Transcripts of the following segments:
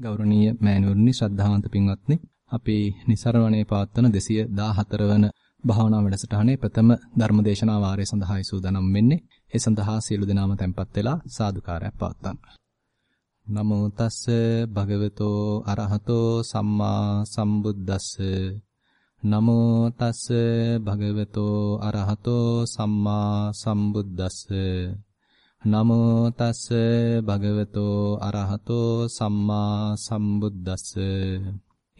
ගෞරවනීය මෑණිවරුනි ශ්‍රද්ධාවන්ත පින්වත්නි අපි નિසරණේ පවත්වන 214 වන භාවනා වැඩසටහනේ ප්‍රථම ධර්මදේශනා වාරය සඳහායි සූදානම් වෙන්නේ. ඒ සඳහා සියලු දෙනාම tempත් වෙලා සාදුකාරයක් පවත්වන්න. නමෝ තස්ස භගවතෝ අරහතෝ සම්මා සම්බුද්දස්ස නමෝ තස්ස භගවතෝ අරහතෝ සම්මා සම්බුද්දස්ස නමෝ තස්ස භගවතෝ අරහතෝ සම්මා සම්බුද්දස්ස.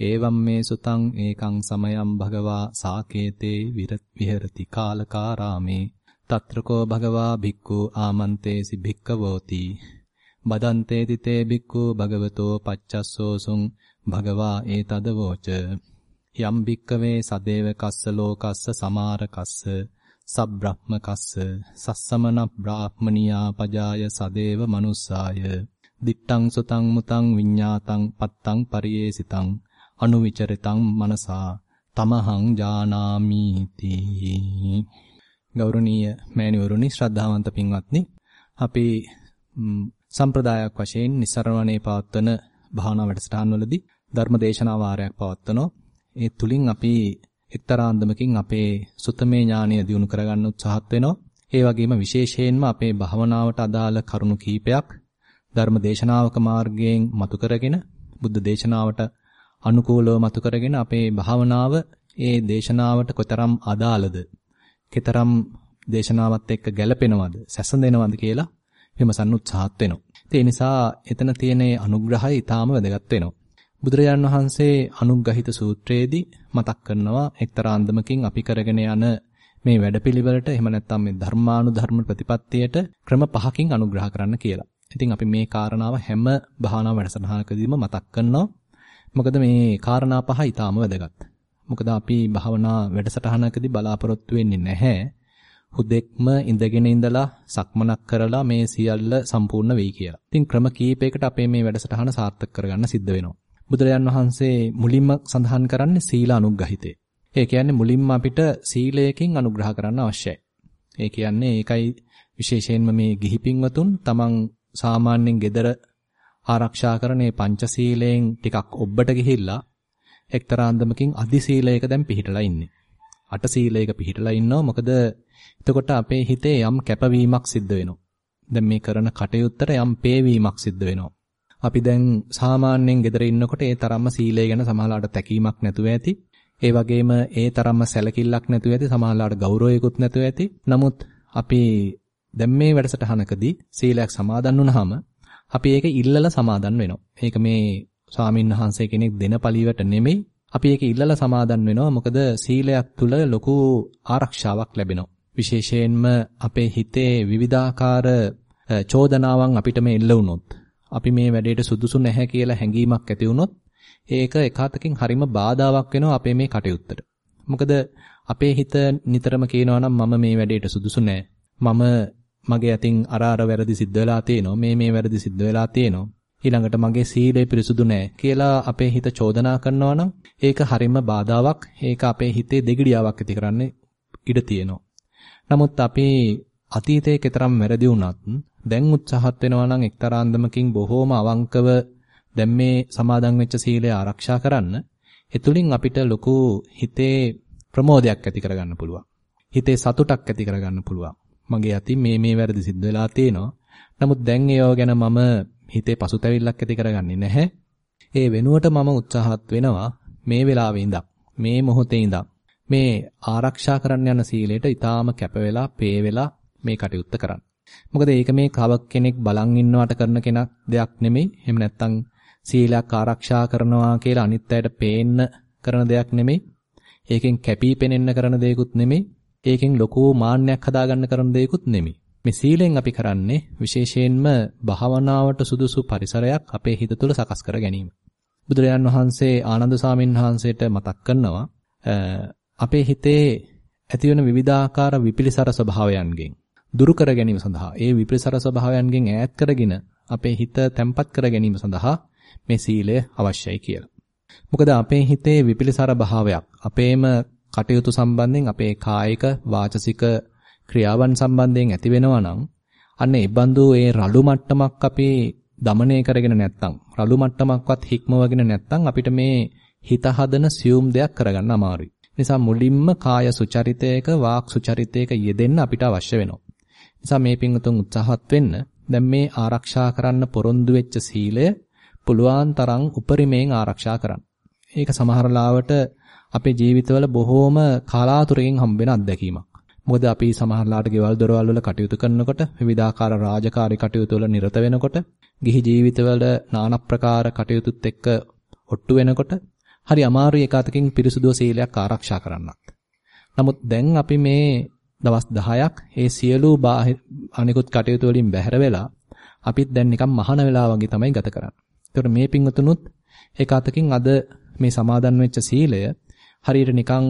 ඒවම් මේ සුතං ඒකං සමයං භගවා සාකේතේ විහෙරති කාලකාරාමේ. తත්‍රකෝ භගවා භික්ඛු ආමන්තේසි භික්ඛවෝති. බදන්තේ තිතේ භික්ඛු භගවතෝ පච්චස්සෝසුං භගවා ඒතදවෝච. යම් භික්කවේ සදේව කස්ස ලෝකස්ස සමාර කස්ස සබ්‍රහ්ම කස්ස සස්සමන බ්‍රාහ්මනියා පජාය සදේව මනුස්සාය. දිත්තං සුතං මුතං විඤ්ඤාතං පත්තං පරියේසිතං අනුවිචරිතං මනසා. තමහං ජානාමි තී ගෞරවනීය මෑණිවරුනි ශ්‍රද්ධාවන්ත පින්වත්නි අපි සම්ප්‍රදායක් වශයෙන් નિසරණණේ පවත්වන භාවනා වැඩසටහන්වලදී ධර්ම දේශනා වාරයක් පවත්වනවා. ඒ තුලින් අපි එක්තරා අන්දමකින් අපේ සුතමේ ඥානය දියුණු කරගන්න උත්සාහත් වෙනවා. ඒ වගේම විශේෂයෙන්ම අපේ භවනාවට අදාළ කරුණු කීපයක් ධර්ම දේශනාවක මාර්ගයෙන් මතු කරගෙන බුද්ධ දේශනාවට අනුකූලව මතු කරගෙන අපේ භාවනාව ඒ දේශනාවට කොතරම් අදාළද කෙතරම් දේශනාවත් එක්ක ගැළපෙනවද සැසඳෙනවද කියලා විමසන්න උත්සාහත් වෙනවා. ඒ නිසා එතන තියෙන අනුග්‍රහය ඊටාම වැදගත් වෙනවා. බුදුරජාන් වහන්සේ අනුග්‍රහිත සූත්‍රයේදී මතක් කරනවා එක්තරා අන්දමකින් අපි කරගෙන යන මේ වැඩපිළිවෙලට එහෙම නැත්නම් මේ ධර්මානුධර්ම ප්‍රතිපත්තියට ක්‍රම පහකින් අනුග්‍රහ කරන්න කියලා. ඉතින් අපි මේ කාරණාව හැම භාවනා වැඩසටහනකදීම මතක් කරනවා. මොකද මේ කාරණා පහ ඊටාම වැදගත්. මොකද අපි භාවනා වැඩසටහනකදී බලාපොරොත්තු වෙන්නේ නැහැ. හුදෙක්ම ඉඳගෙන ඉඳලා සක්මනක් කරලා මේ සියල්ල සම්පූර්ණ වෙයි කියලා. ඉතින් ක්‍රම කීපයකට අපේ මේ වැඩසටහන සාර්ථක කරගන්න සිද්ධ වෙනවා. බුදුරජාන් වහන්සේ මුලින්ම සඳහන් කරන්නේ සීල අනුග්‍රහිතේ. ඒ කියන්නේ මුලින්ම අපිට සීලයකින් අනුග්‍රහ කරන්න අවශ්‍යයි. ඒ කියන්නේ ඒකයි විශේෂයෙන්ම මේ ගිහි පින්වතුන් තමන් සාමාන්‍යයෙන් gedara ආරක්ෂා කරන මේ පංචශීලයෙන් ටිකක් ඔබ්බට ගිහිල්ලා එක්තරා අන්දමකින් අදි සීලයක දැන් පිහිටලා ඉන්නේ. අට සීලයක පිහිටලා ඉන්නවා. මොකද එතකොට අපේ හිතේ යම් කැපවීමක් සිද්ධ වෙනවා. දැන් මේ කරන කටයුත්තට යම් පේවීමක් සිද්ධ වෙනවා. අපි දැන් සාමාන්‍යයෙන් ගෙදර ඉන්නකොට ඒ තරම්ම සීලය ගැන සමහරලාට තැකීමක් නැතුව ඇති. ඒ වගේම ඒ තරම්ම සැලකිල්ලක් නැතුව ඇති. සමහරලාට ගෞරවයකුත් නැතුව ඇති. නමුත් අපි දැන් මේ වැඩසටහනකදී සීලයක් සමාදන් වුණාම අපි ඒක ඉල්ලලා සමාදන් වෙනවා. ඒක මේ ස්වාමීන් වහන්සේ කෙනෙක් දෙන පළිවට නෙමෙයි. අපි ඒක ඉල්ලලා සමාදන් වෙනවා. මොකද සීලයක් තුල ලොකු ආරක්ෂාවක් ලැබෙනවා. විශේෂයෙන්ම අපේ හිතේ විවිධාකාර චෝදනාවන් අපිට මේ එල්ල වුණොත් අපි මේ වැඩේට සුදුසු නැහැ කියලා හැඟීමක් ඇති වුණොත් ඒක එකාතකින් හරිම බාධාවක් වෙනවා අපේ මේ කටයුත්තට. මොකද අපේ හිත නිතරම කියනවා නම් මම මේ වැඩේට සුදුසු නැහැ. මම මගේ අතින් අර අර වැරදි සිද්ධ වෙලා තියෙනවා. මේ මේ වැරදි සිද්ධ වෙලා තියෙනවා. ඊළඟට මගේ සීලය පිරිසුදු නැහැ කියලා අපේ හිත චෝදනා කරනවා නම් ඒක හරිම බාධාවක්. ඒක අපේ හිතේ දෙගිඩියාවක් ඇති කරන්න ඉඩ තියෙනවා. නමුත් අපි අතීතයේ කතරම් වැරදි වුණත් දැන් උත්සාහත් වෙනවා නම් එක්තරා අන්දමකින් බොහෝම අවංකව දැන් මේ සමාදන් වෙච්ච සීලය ආරක්ෂා කරන්න එතුලින් අපිට ලොකු හිතේ ප්‍රමෝදයක් ඇති කරගන්න පුළුවන්. හිතේ සතුටක් ඇති කරගන්න පුළුවන්. මගේ අතින් මේ මේ වැරදි සිද්ධ වෙලා තියෙනවා. නමුත් දැන් ඒව ගැන මම හිතේ පසුතැවිල්ලක් ඇති කරගන්නේ නැහැ. ඒ වෙනුවට මම උත්සාහත් වෙනවා මේ වෙලාවේ ඉඳන් මේ මොහොතේ ඉඳන් මේ ආරක්ෂා කරන්න යන සීලයට ඊටාම කැප වෙලා, පේ වෙලා මේ කටයුත්ත කරන්න. මොකද ඒක මේ කවක් කෙනෙක් බලන් ඉන්නවට කරන කෙනක් දෙයක් නෙමෙයි. එහෙම නැත්නම් සීලයක් ආරක්ෂා කරනවා කියලා අනිත් අයට පේන්න කරන දෙයක් නෙමෙයි. ඒකෙන් කැපී පෙනෙන්න කරන දෙයක්ුත් නෙමෙයි. ඒකෙන් ලොකු මාන්නයක් හදාගන්න කරන දෙයක්ුත් නෙමෙයි. මේ සීලෙන් අපි කරන්නේ විශේෂයෙන්ම භාවනාවට සුදුසු පරිසරයක් අපේ හිත තුළ සකස් කර ගැනීම. බුදුරජාන් වහන්සේ ආනන්ද සාමින් වහන්සේට මතක් කරනවා අපේ හිතේ ඇතිවන විවිධාකාර විපිලිසර ස්වභාවයන්ගෙන් දුරු කර ගැනීම සඳහා ඒ විපිලිසර ස්වභාවයන්ගෙන් ඈත් කරගෙන අපේ හිත තැම්පත් කර ගැනීම සඳහා මේ සීලය අවශ්‍යයි කියලා. මොකද අපේ හිතේ විපිලිසර භාවයක් අපේම කටයුතු සම්බන්ධයෙන් අපේ කායික වාචසික ක්‍රියාවන් සම්බන්ධයෙන් ඇති වෙනවා නම් අන්න ඒ බඳු ඒ රළු මට්ටමක් අපි দমනය කරගෙන නැත්තම් රළු මට්ටමක්වත් හික්මවගෙන නැත්තම් අපිට මේ හිත හදන සියුම් දෙයක් කරගන්න අමාරුයි. නිසා මුලින්ම කාය සුචරිතයක වාක් සුචරිතයක යෙදෙන්න අපිට අවශ්‍ය වෙනවා. නිසා මේ පිංගුතුන් උත්සාහත් වෙන්න දැන් මේ ආරක්ෂා කරන්න පොරොන්දු වෙච්ච සීලය පුළුවන් තරම් උපරිමයෙන් ආරක්ෂා කරන්න. ඒක සමහර ලාවට අපේ ජීවිතවල බොහෝම කලාතුරකින් හම්බෙන අත්දැකීමක්. මොකද අපි සමහරලාට ගෙවල් දොරවල් වල කටයුතු කරනකොට විවිධාකාර රාජකාරී කටයුතු වල නිරත වෙනකොට ගිහි ජීවිතවල নানা ප්‍රකාර කටයුතුත් එක්ක ඔට්ටු වෙනකොට හරි අමාරුයි එකතකින් පිරිසුදු සීලයක් ආරක්ෂා කරන්නත්. නමුත් දැන් අපි මේ දවස් 10ක් ඒ සියලු අනිකුත් කටයුතු වලින් බැහැර වෙලා අපිත් දැන් නිකන් මහාන වෙලා වගේ තමයි ගත කරන්නේ. ඒතකොට මේ පිංගුතුනුත් ඒකතකින් අද මේ සමාදන් වෙච්ච සීලය හරියට නිකන්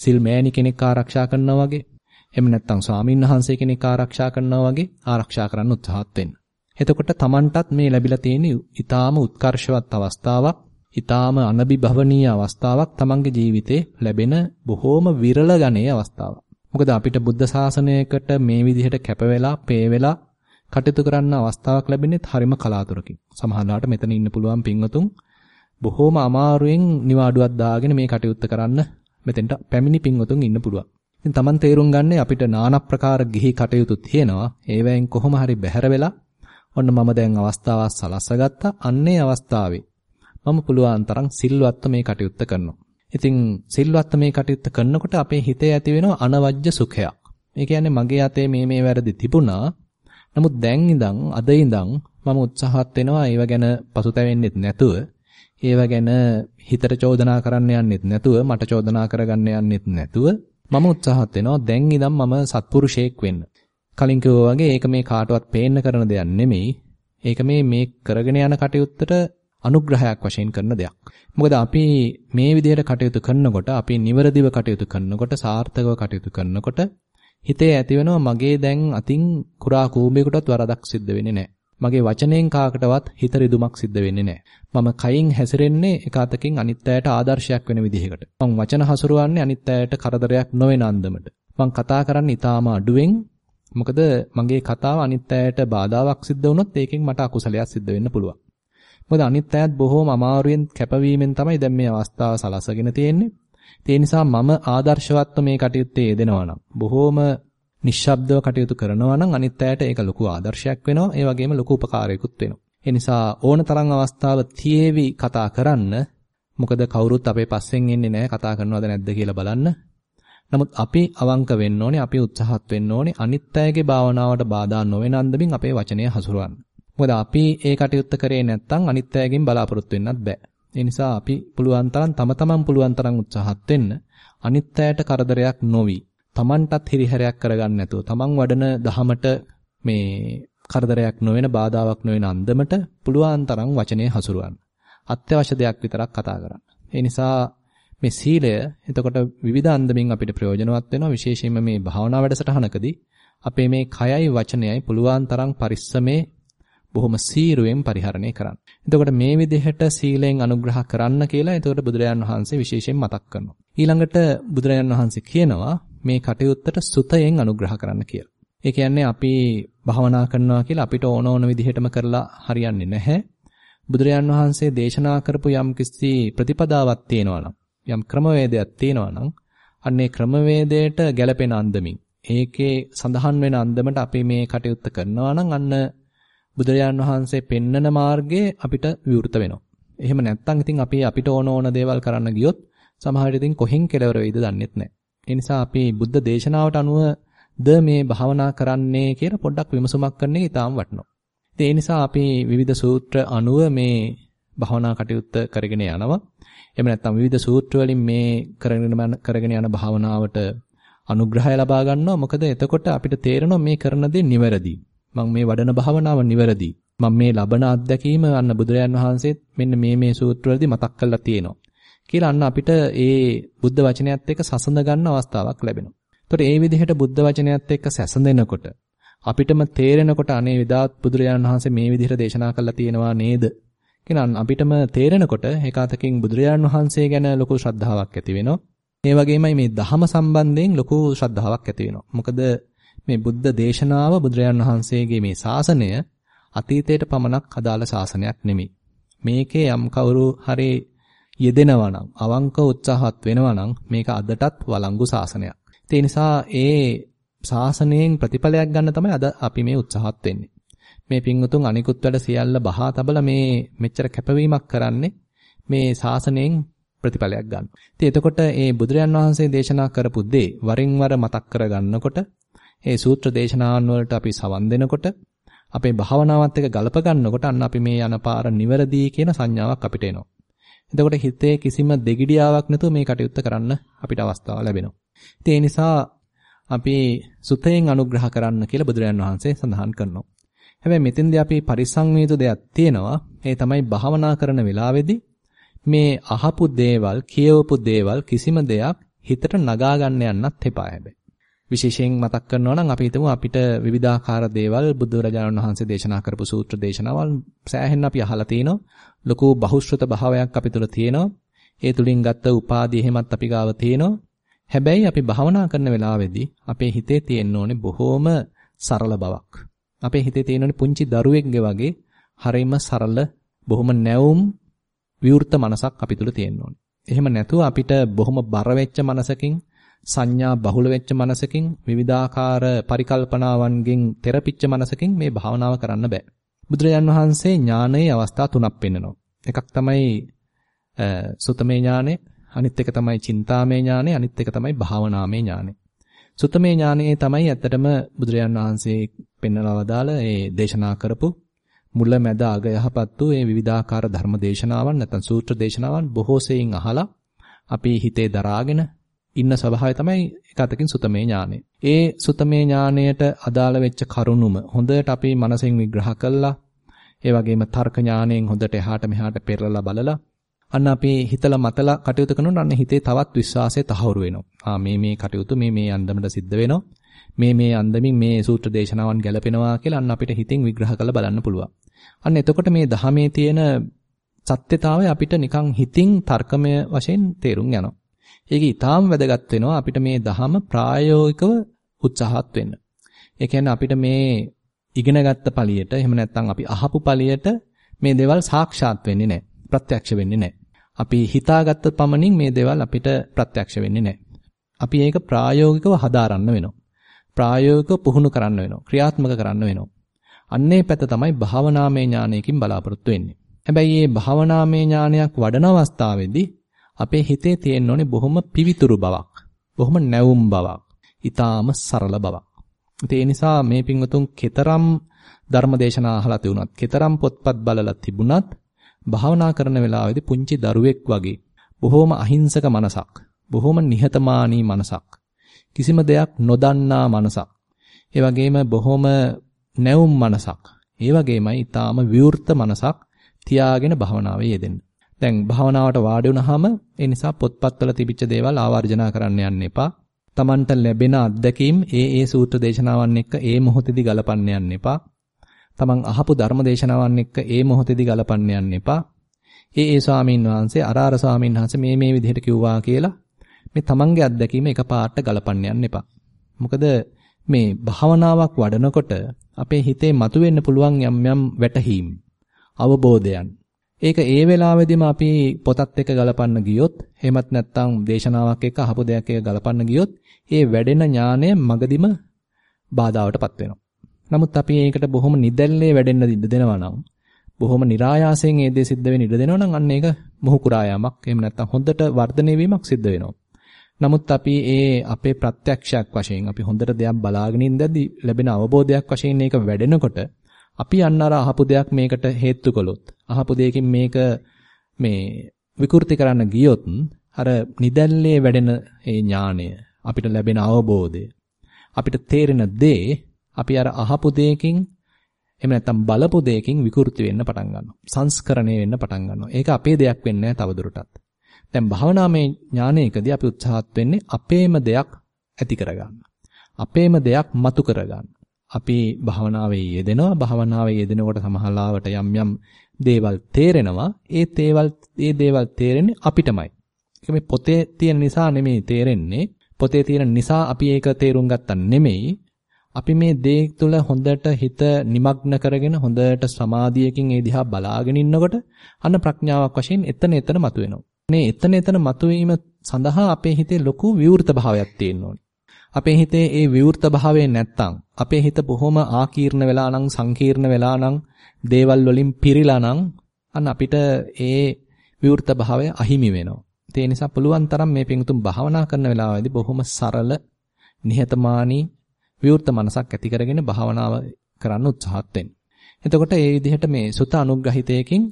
සිල් මෑණි කෙනෙක් ආරක්ෂා කරනවා වගේ එහෙම නැත්නම් ස්වාමින් වහන්සේ කෙනෙක් ආරක්ෂා කරනවා වගේ ආරක්ෂා කරන්න උත්සාහත් වෙන්න. එතකොට Tamanටත් මේ ලැබිලා තියෙන ඊටාම උත්කර්ෂවත් අවස්ථාවක්, ඊටාම අනබිභවනීය අවස්ථාවක් Tamanගේ ජීවිතේ ලැබෙන බොහෝම විරල ගණයේ අවස්ථාවක්. මොකද අපිට බුද්ධ ශාසනයකට මේ විදිහට කැප වෙලා, පේ වෙලා කටයුතු කරන්න අවස්ථාවක් ලැබෙන්නේ හරිම කලාතුරකින්. සමහරවිට මෙතන ඉන්න පුළුවන් පින්වතුන් බොහෝම අමාරුවෙන් නිවාඩුවක් දාගෙන මේ කටයුත්ත කරන්න මෙතෙන්ට පැමිණි පින්වතුන් ඉන්න පුළුවන්. ඉතින් Taman තේරුම් ගන්න අපිට নানা ප්‍රකාර ගිහි කටයුතු තියෙනවා. ඒවෙන් කොහොම හරි බැහැර වෙලා ඔන්න මම දැන් අවස්ථාවක් සලස්සගත්තා. අන්නේ අවස්ථාවේ මම පුළුවන් තරම් සිල්වත්ව මේ කටයුත්ත කරනවා. ඉතින් සිල්වත්ව මේ කටයුත්ත කරනකොට අපේ හිතේ ඇති වෙන අනවජ්‍ය සුඛයක්. ඒ කියන්නේ මගේ අතේ මේ මේ වැරදි තිබුණා. නමුත් දැන් ඉඳන් අද ඉඳන් මම උත්සාහත් වෙනවා ඒව ගැන පසුතැවෙන්නෙත් නැතුව ඒව ගැන හිතට චෝදනා කරන්න යන්නෙත් නැතුව මට චෝදනා කරගන්න යන්නෙත් නැතුව මම උත්සාහත් වෙනවා දැන් ඉඳන් මම සත්පුරුෂයෙක් වෙන්න. කලින් කිව්වා වගේ ඒක මේ කාටවත් පේන්න කරන දෙයක් නෙමෙයි. ඒක මේ මේ කරගෙන යන කටයුත්තට අනුග්‍රහයක් වශයෙන් කරන දෙයක්. මොකද අපි මේ විදිහට කටයුතු කරනකොට අපි නිවරදිව කටයුතු කරනකොට සාර්ථකව කටයුතු කරනකොට හිතේ ඇතිවෙනවා මගේ දැන් අතින් කුරා කූඹේකටවත් වරදක් සිද්ධ වෙන්නේ නැහැ. මගේ වචනයෙන් කාකටවත් හිත රිදුමක් සිද්ධ වෙන්නේ නැහැ. මම කයින් හැසිරෙන්නේ එක අතකින් අනිත් අයට ආදර්ශයක් වෙන විදිහකට. මම වචන හසුරවන්නේ අනිත් අයට කරදරයක් නොවන අන්දමට. මම කතා කරන්නේ ඊටාම අඩුවෙන්. මොකද මගේ කතාව අනිත් අයට බාධාවක් සිද්ධ වුණොත් ඒකෙන් මට අකුසලයක් සිද්ධ වෙන්න පුළුවන්. මොකද අනිත් අයත් බොහෝම අමාරුවෙන් කැපවීමෙන් තමයි දැන් මේ අවස්ථාව සලසගෙන තියෙන්නේ. ඒ නිසා මම ආදර්ශවත්ව මේ කටයුත්තේ යෙදෙනවා නම් බොහෝම නිශ්ශබ්දව කටයුතු කරනවා නම් අනිත් අයට ඒක ලොකු ආදර්ශයක් වෙනවා. ඒ වගේම ලොකු උපකාරයකුත් වෙනවා. ඒ නිසා ඕන තරම් අවස්ථාව තියේවි කතා කරන්න. මොකද කවුරුත් අපේ පස්සෙන් එන්නේ නැහැ කතා කරනවද නැද්ද කියලා බලන්න. නමුත් අපි අවංක වෙන්න ඕනේ, අපි උත්සාහත් වෙන්න ඕනේ අනිත් අයගේ භාවනාවට බාධා නොවන අන්දමින් අපේ වචනය හසුරවන්න. මොකද අපි ඒ කටයුත්ත කරේ නැත්නම් අනිත් අයගෙන් බලාපොරොත්තු වෙන්නත් බෑ. ඒ නිසා අපි පුළුවන් තරම් තම තමන් පුළුවන් තරම් උත්සාහත් වෙන්න අනිත් අයට කරදරයක් නොවි තමන්ටත් හිරිහැරයක් කරගන්න නැතුව තමන් වඩන දහමට මේ කරදරයක් නොවන බාධාවක් නොවන අන්දමට පුළුවන් තරම් වචනේ හසුරවන්න. අත්‍යවශ්‍ය දෙයක් විතරක් කතා කරන්න. ඒ නිසා මේ සීලය එතකොට විවිධ අන්දමින් අපිට ප්‍රයෝජනවත් වෙනවා විශේෂයෙන්ම මේ භාවනා වැඩසටහනකදී අපේ මේ කයයි වචනයයි පුළුවන් තරම් පරිස්සමේ බොහොම සීරුවෙන් පරිහරණය කරන්න. එතකොට මේ විදිහට සීලෙන් අනුග්‍රහ කරන්න කියලා එතකොට බුදුරජාන් වහන්සේ විශේෂයෙන් මතක් කරනවා. ඊළඟට බුදුරජාන් වහන්සේ කියනවා මේ කටයුත්තට සුතයෙන් අනුග්‍රහ කරන්න කියලා. ඒ කියන්නේ අපි භවනා කරනවා කියලා අපිට ඕන ඕන විදිහටම කරලා හරියන්නේ නැහැ. බුදුරජාන් වහන්සේ දේශනා කරපු යම් කිසි ප්‍රතිපදාවක් තියෙනවා නම් යම් ක්‍රමවේදයක් තියෙනවා නම් අන්නේ ක්‍රමවේදයට ගැළපෙන අන්දමින් ඒකේ සඳහන් වෙන අන්දමට අපි මේ කටයුත්ත කරනවා නම් අන්න බුදුරජාන් වහන්සේ පෙන්නන මාර්ගයේ අපිට විවෘත වෙනවා. එහෙම නැත්නම් ඉතින් අපි අපිට ඕන ඕන දේවල් කරන්න ගියොත් සමහර විට ඉතින් කොහෙන් කෙලවර වෙයිද දන්නෙත් නැහැ. ඒ නිසා අපි බුද්ධ දේශනාවට අනුව ද මේ භාවනා කරන්නේ කියලා පොඩ්ඩක් විමසුමක් කරන එක ඉතාම වටිනවා. ඒ නිසා අපි විවිධ සූත්‍ර අනුව මේ භාවනා කටයුත්ත කරගෙන යනවා. එහෙම නැත්නම් විවිධ සූත්‍ර වලින් මේ කරගෙන කරගෙන යන භාවනාවට අනුග්‍රහය ලබා ගන්නවා. මොකද එතකොට අපිට තේරෙනවා මේ කරන දේ නිවැරදි. මම මේ වඩන භාවනාව නිවැරදි. මම මේ ලබන අත්දැකීම අන්න බුදුරයන් වහන්සේත් මෙන්න මේ මේ සූත්‍රවලදී මතක් කරලා තියෙනවා. කියලා අන්න අපිට ඒ බුද්ධ වචනයත් එක්ක සසඳ ගන්න අවස්ථාවක් ලැබෙනවා. ඒතකොට ඒ විදිහට බුද්ධ වචනයත් එක්ක සැසඳෙනකොට අපිටම තේරෙනකොට අනේ විදාත් බුදුරජාණන් වහන්සේ මේ විදිහට දේශනා කළා තියෙනවා නේද? කියලා අපිටම තේරෙනකොට ඒකාතකින් බුදුරජාණන් වහන්සේ ගැන ලොකු ශ්‍රද්ධාවක් ඇති වෙනවා. ඒ වගේමයි මේ ධහම සම්බන්ධයෙන් ලොකු ශ්‍රද්ධාවක් ඇති වෙනවා. මොකද මේ බුද්ධ දේශනාව බුදුරජාණන් වහන්සේගේ මේ ශාසනය අතීතයට පමණක් අදාළ ශාසනයක් නෙමෙයි. මේකේ යම් කවුරු හරි යෙදෙනවා නම් අවංක උත්සාහත් වෙනවා නම් මේක අදටත් වළංගු ශාසනයක්. ඒ නිසා ඒ ශාසනයෙන් ප්‍රතිඵලයක් ගන්න තමයි අද අපි මේ උත්සාහත් වෙන්නේ. මේ පින්වුතුන් අනිකුත් වැඩ සියල්ල බහා තබලා මේ මෙච්චර කැපවීමක් කරන්නේ මේ ශාසනයෙන් ප්‍රතිඵලයක් ගන්න. ඉතින් එතකොට මේ බුදුරයන් වහන්සේ දේශනා කරපු දේ වරින් වර මතක් කරගන්නකොට ඒ සූත්‍ර දේශනාවන් වලට අපි සවන් දෙනකොට අපේ භාවනාවත් එක්ක ගලප ගන්නකොට අන්න අපි මේ යන පාර නිවැරදි කියන සංඥාවක් අපිට එනවා. එතකොට හිතේ කිසිම දෙගිඩියාවක් නැතුව මේ කටයුත්ත කරන්න අපිට අවස්ථාව ලැබෙනවා. ඉතින් ඒ නිසා අපි සුතයෙන් අනුග්‍රහ කරන්න කියලා බුදුරජාන් වහන්සේ සඳහන් කරනවා. හැබැයි මෙතෙන්දී අපි පරිසං වේතු දෙයක් තියෙනවා. ඒ තමයි භාවනා කරන වෙලාවේදී මේ අහපු දේවල්, කියවපු දේවල් කිසිම දෙයක් හිතට නගා ගන්න යන්නත් එපා හැබැයි. විශේෂයෙන් මතක් කරනවා නම් අපි හිතමු අපිට විවිධාකාර දේවල් බුදුරජාණන් වහන්සේ දේශනා කරපු සූත්‍ර දේශනාවල් සෑහෙන්න අපි අහලා තිනවා. ලොකු බහුශ්‍රත භාවයක් අපි තුල තියෙනවා. ඒ තුලින් ගත්ත උපාධිය එහෙමත් අපි ගාව තියෙනවා. හැබැයි අපි භාවනා කරන වෙලාවේදී අපේ හිතේ තියෙන්න ඕනේ බොහෝම සරල බවක්. අපේ හිතේ තියෙන්න ඕනේ පුංචි දරුවෙක්ගේ වගේ හරිම සරල බොහොම නැවුම් විවෘත මනසක් අපි තුල තියෙන්න ඕනේ. එහෙම නැතුව අපිට බොහොම බර වෙච්ච මනසකින් සංඥා බහුල වෙච්ච මනසකින් විවිධාකාර පරිකල්පනාවන්ගෙන් තෙරපිච්ච මනසකින් මේ භාවනාව කරන්න බෑ. බුදුරජාන් වහන්සේ ඥානයේ අවස්ථා තුනක් පෙන්නනවා. එකක් තමයි සුතමේ ඥානෙ, අනිත් එක තමයි චින්තාමේ ඥානෙ, අනිත් එක තමයි භාවනාමේ ඥානෙ. සුතමේ ඥානයේ තමයි ඇත්තටම බුදුරජාන් වහන්සේ පෙන්වලා වදාළ ඒ දේශනා කරපු මුල මැද අග යහපත් වූ මේ විවිධාකාර ධර්ම දේශනාවන් නැත්නම් සූත්‍ර දේශනාවන් බොහෝ සෙයින් අහලා අපි හිතේ දරාගෙන ඉන්න ස්වභාවය තමයි එක අතකින් සුතමේ ඥානෙ. ඒ සුතමේ ඥානයට අදාළ වෙච්ච කරුණුම හොඳට අපි මනසෙන් විග්‍රහ කළා. ඒ වගේම තර්ක ඥාණයෙන් හොඳට එහාට මෙහාට පෙරලලා බලලා අන්න අපි හිතලා මතලා කටයුතු කරනකොට අන්න හිතේ තවත් විශ්වාසය තහවුරු වෙනවා. ආ මේ මේ කටයුතු මේ මේ අන්දමට සිද්ධ වෙනවා. මේ මේ අන්දමින් මේ සූත්‍ර දේශනාවන් ගැලපෙනවා කියලා අන්න අපිට හිතින් විග්‍රහ කරලා බලන්න පුළුවන්. අන්න එතකොට මේ දහමේ තියෙන සත්‍යතාවය අපිට නිකන් හිතින් තර්කමය වශයෙන් තේරුම් යනවා. ඒක ඊටාම් වැදගත් වෙනවා අපිට මේ දහම ප්‍රායෝගිකව උත්සාහත් වෙන්න. ඒ කියන්නේ අපිට මේ ඉගෙනගත්ත පළියට එහෙම නැත්නම් අපි අහපු පළියට මේ දේවල් සාක්ෂාත් වෙන්නේ නැහැ. ප්‍රත්‍යක්ෂ වෙන්නේ නැහැ. අපි හිතාගත්ත පමණින් මේ දේවල් අපිට ප්‍රත්‍යක්ෂ වෙන්නේ නැහැ. අපි ඒක ප්‍රායෝගිකව හදාරන්න වෙනවා. ප්‍රායෝගිකව පුහුණු කරන්න වෙනවා. ක්‍රියාත්මක කරන්න වෙනවා. අන්නේ පැත්ත තමයි භාවනාමය ඥානයකින් බලාපොරොත්තු වෙන්නේ. හැබැයි මේ භාවනාමය ඥානයක් වඩන අවස්ථාවේදී අපේ හිතේ තියෙන්න ඕනේ බොහොම පිවිතුරු බවක්. බොහොම නැවුම් බවක්. ඊටාම සරල බවක්. ඒ නිසා මේ පින්වතුන් කතරම් ධර්මදේශනා අහලා තිබුණත්, කතරම් පොත්පත් බලලා තිබුණත් භාවනා කරන වෙලාවේදී පුංචි දරුවෙක් වගේ බොහොම අහිංසක මනසක්, බොහොම නිහතමානී මනසක්, කිසිම දෙයක් නොදන්නා මනසක්. ඒ වගේම බොහොම නැවුම් මනසක්. ඒ වගේමයි ඊටාම විවෘත මනසක් තියාගෙන භාවනාවේ යෙදෙන්න. දැන් භාවනාවට වාඩි වුණාම ඒ නිසා පොත්පත්වල තිබිච්ච දේවල් ආවර්ජනා කරන්න යන්න එපා. Tamanට ලැබෙන අත්දැකීම් ඒ ඒ සූත්‍ර දේශනාවන් එක්ක ඒ මොහොතේදී ගලපන්න යන්න එපා. Taman අහපු ධර්ම දේශනාවන් එක්ක ඒ මොහොතේදී ගලපන්න යන්න එපා. ඒ ඒ ස්වාමීන් වහන්සේ අර අර ස්වාමීන් වහන්සේ මේ මේ විදිහට කිව්වා කියලා මේ Tamanගේ අත්දැකීම එකපාරට ගලපන්න යන්න එපා. මොකද මේ භාවනාවක් වඩනකොට අපේ හිතේ මතුවෙන්න පුළුවන් යම් යම් වැටහීම් අවබෝධයන් ඒක ඒ වෙලාවෙදිම අපි පොතත් එක්ක ගලපන්න ගියොත් එහෙමත් නැත්නම් දේශනාවක් එක්ක අහපු දෙයක් එක්ක ගලපන්න ගියොත් ඒ වැඩෙන ඥානය මගදිම බාධාවටපත් වෙනවා. නමුත් අපි ඒකට බොහොම නිදැල්ලේ වැඩෙන්න ඉඩ දෙනවා නම් බොහොම નિરાයාසයෙන් ඒ දේ සිද්ධ වෙන්න ඉඩ දෙනවා නම් අන්න ඒක මොහු කුරායාමක් එහෙම නැත්නම් හොඳට වර්ධනය වීමක් සිද්ධ වෙනවා. නමුත් අපි ඒ අපේ ප්‍රත්‍යක්ෂයක් වශයෙන් අපි හොඳට දෙයක් බලාගෙන ඉඳද්දී ලැබෙන අවබෝධයක් වශයෙන් ඒක වැඩෙනකොට අපි අන්න අර අහපු දෙයක් මේකට හේතු කළොත් අහපු දෙයකින් මේක මේ විකෘති කරන්න ගියොත් අර නිදැල්ලේ වැඩෙන ඒ ඥාණය අපිට ලැබෙන අවබෝධය අපිට තේරෙන දේ අපි අර අහපු දෙයකින් එහෙම නැත්නම් බලපු දෙයකින් විකෘති වෙන්න පටන් ගන්නවා. සංස්කරණය වෙන්න පටන් ගන්නවා. ඒක අපේ දෙයක් වෙන්නේ නැහැ තවදුරටත්. දැන් භාවනාමය ඥානයකදී අපි උත්සාහත් වෙන්නේ අපේම දෙයක් ඇති කරගන්න. අපේම දෙයක් මතු කරගන්න. අපි භාවනාවේ යෙදෙනවා භාවනාවේ යෙදෙනකොට සමහරවට යම් යම් දේවල් තේරෙනවා ඒ දේවල් ඒ දේවල් තේරෙන්නේ අපිටමයි ඒක මේ පොතේ තියෙන නිසා නෙමෙයි තේරෙන්නේ පොතේ තියෙන නිසා අපි ඒක තේරුම් ගත්තා නෙමෙයි අපි මේ දේ තුළ හොඳට හිත নিমগ্ন කරගෙන හොඳට සමාධියකින් ඒ දිහා බලාගෙන ඉන්නකොට අන්න ප්‍රඥාවක් වශයෙන් එතන එතන මතුවෙනවා. මේ එතන එතන මතුවීම සඳහා අපේ හිතේ ලොකු විවෘත භාවයක් තියෙන්න ඕනේ. අපේ හිතේ ඒ විවෘත භාවය නැත්තම් අපේ හිත බොහොම ආකීර්ණ වෙලා නම් සංකීර්ණ වෙලා නම් දේවල් වලින් පිරීලා නම් අන්න අපිට ඒ විවෘත භාවය අහිමි වෙනවා. ඒ නිසා පුළුවන් තරම් මේ පිංතුම් භාවනා කරන වෙලාවේදී බොහොම සරල නිහතමානී විවෘත මනසක් ඇති කරගෙන භාවනාව කරන්න උත්සාහත් වෙන්න. එතකොට ඒ විදිහට මේ සුත අනුග්‍රහිතයකින්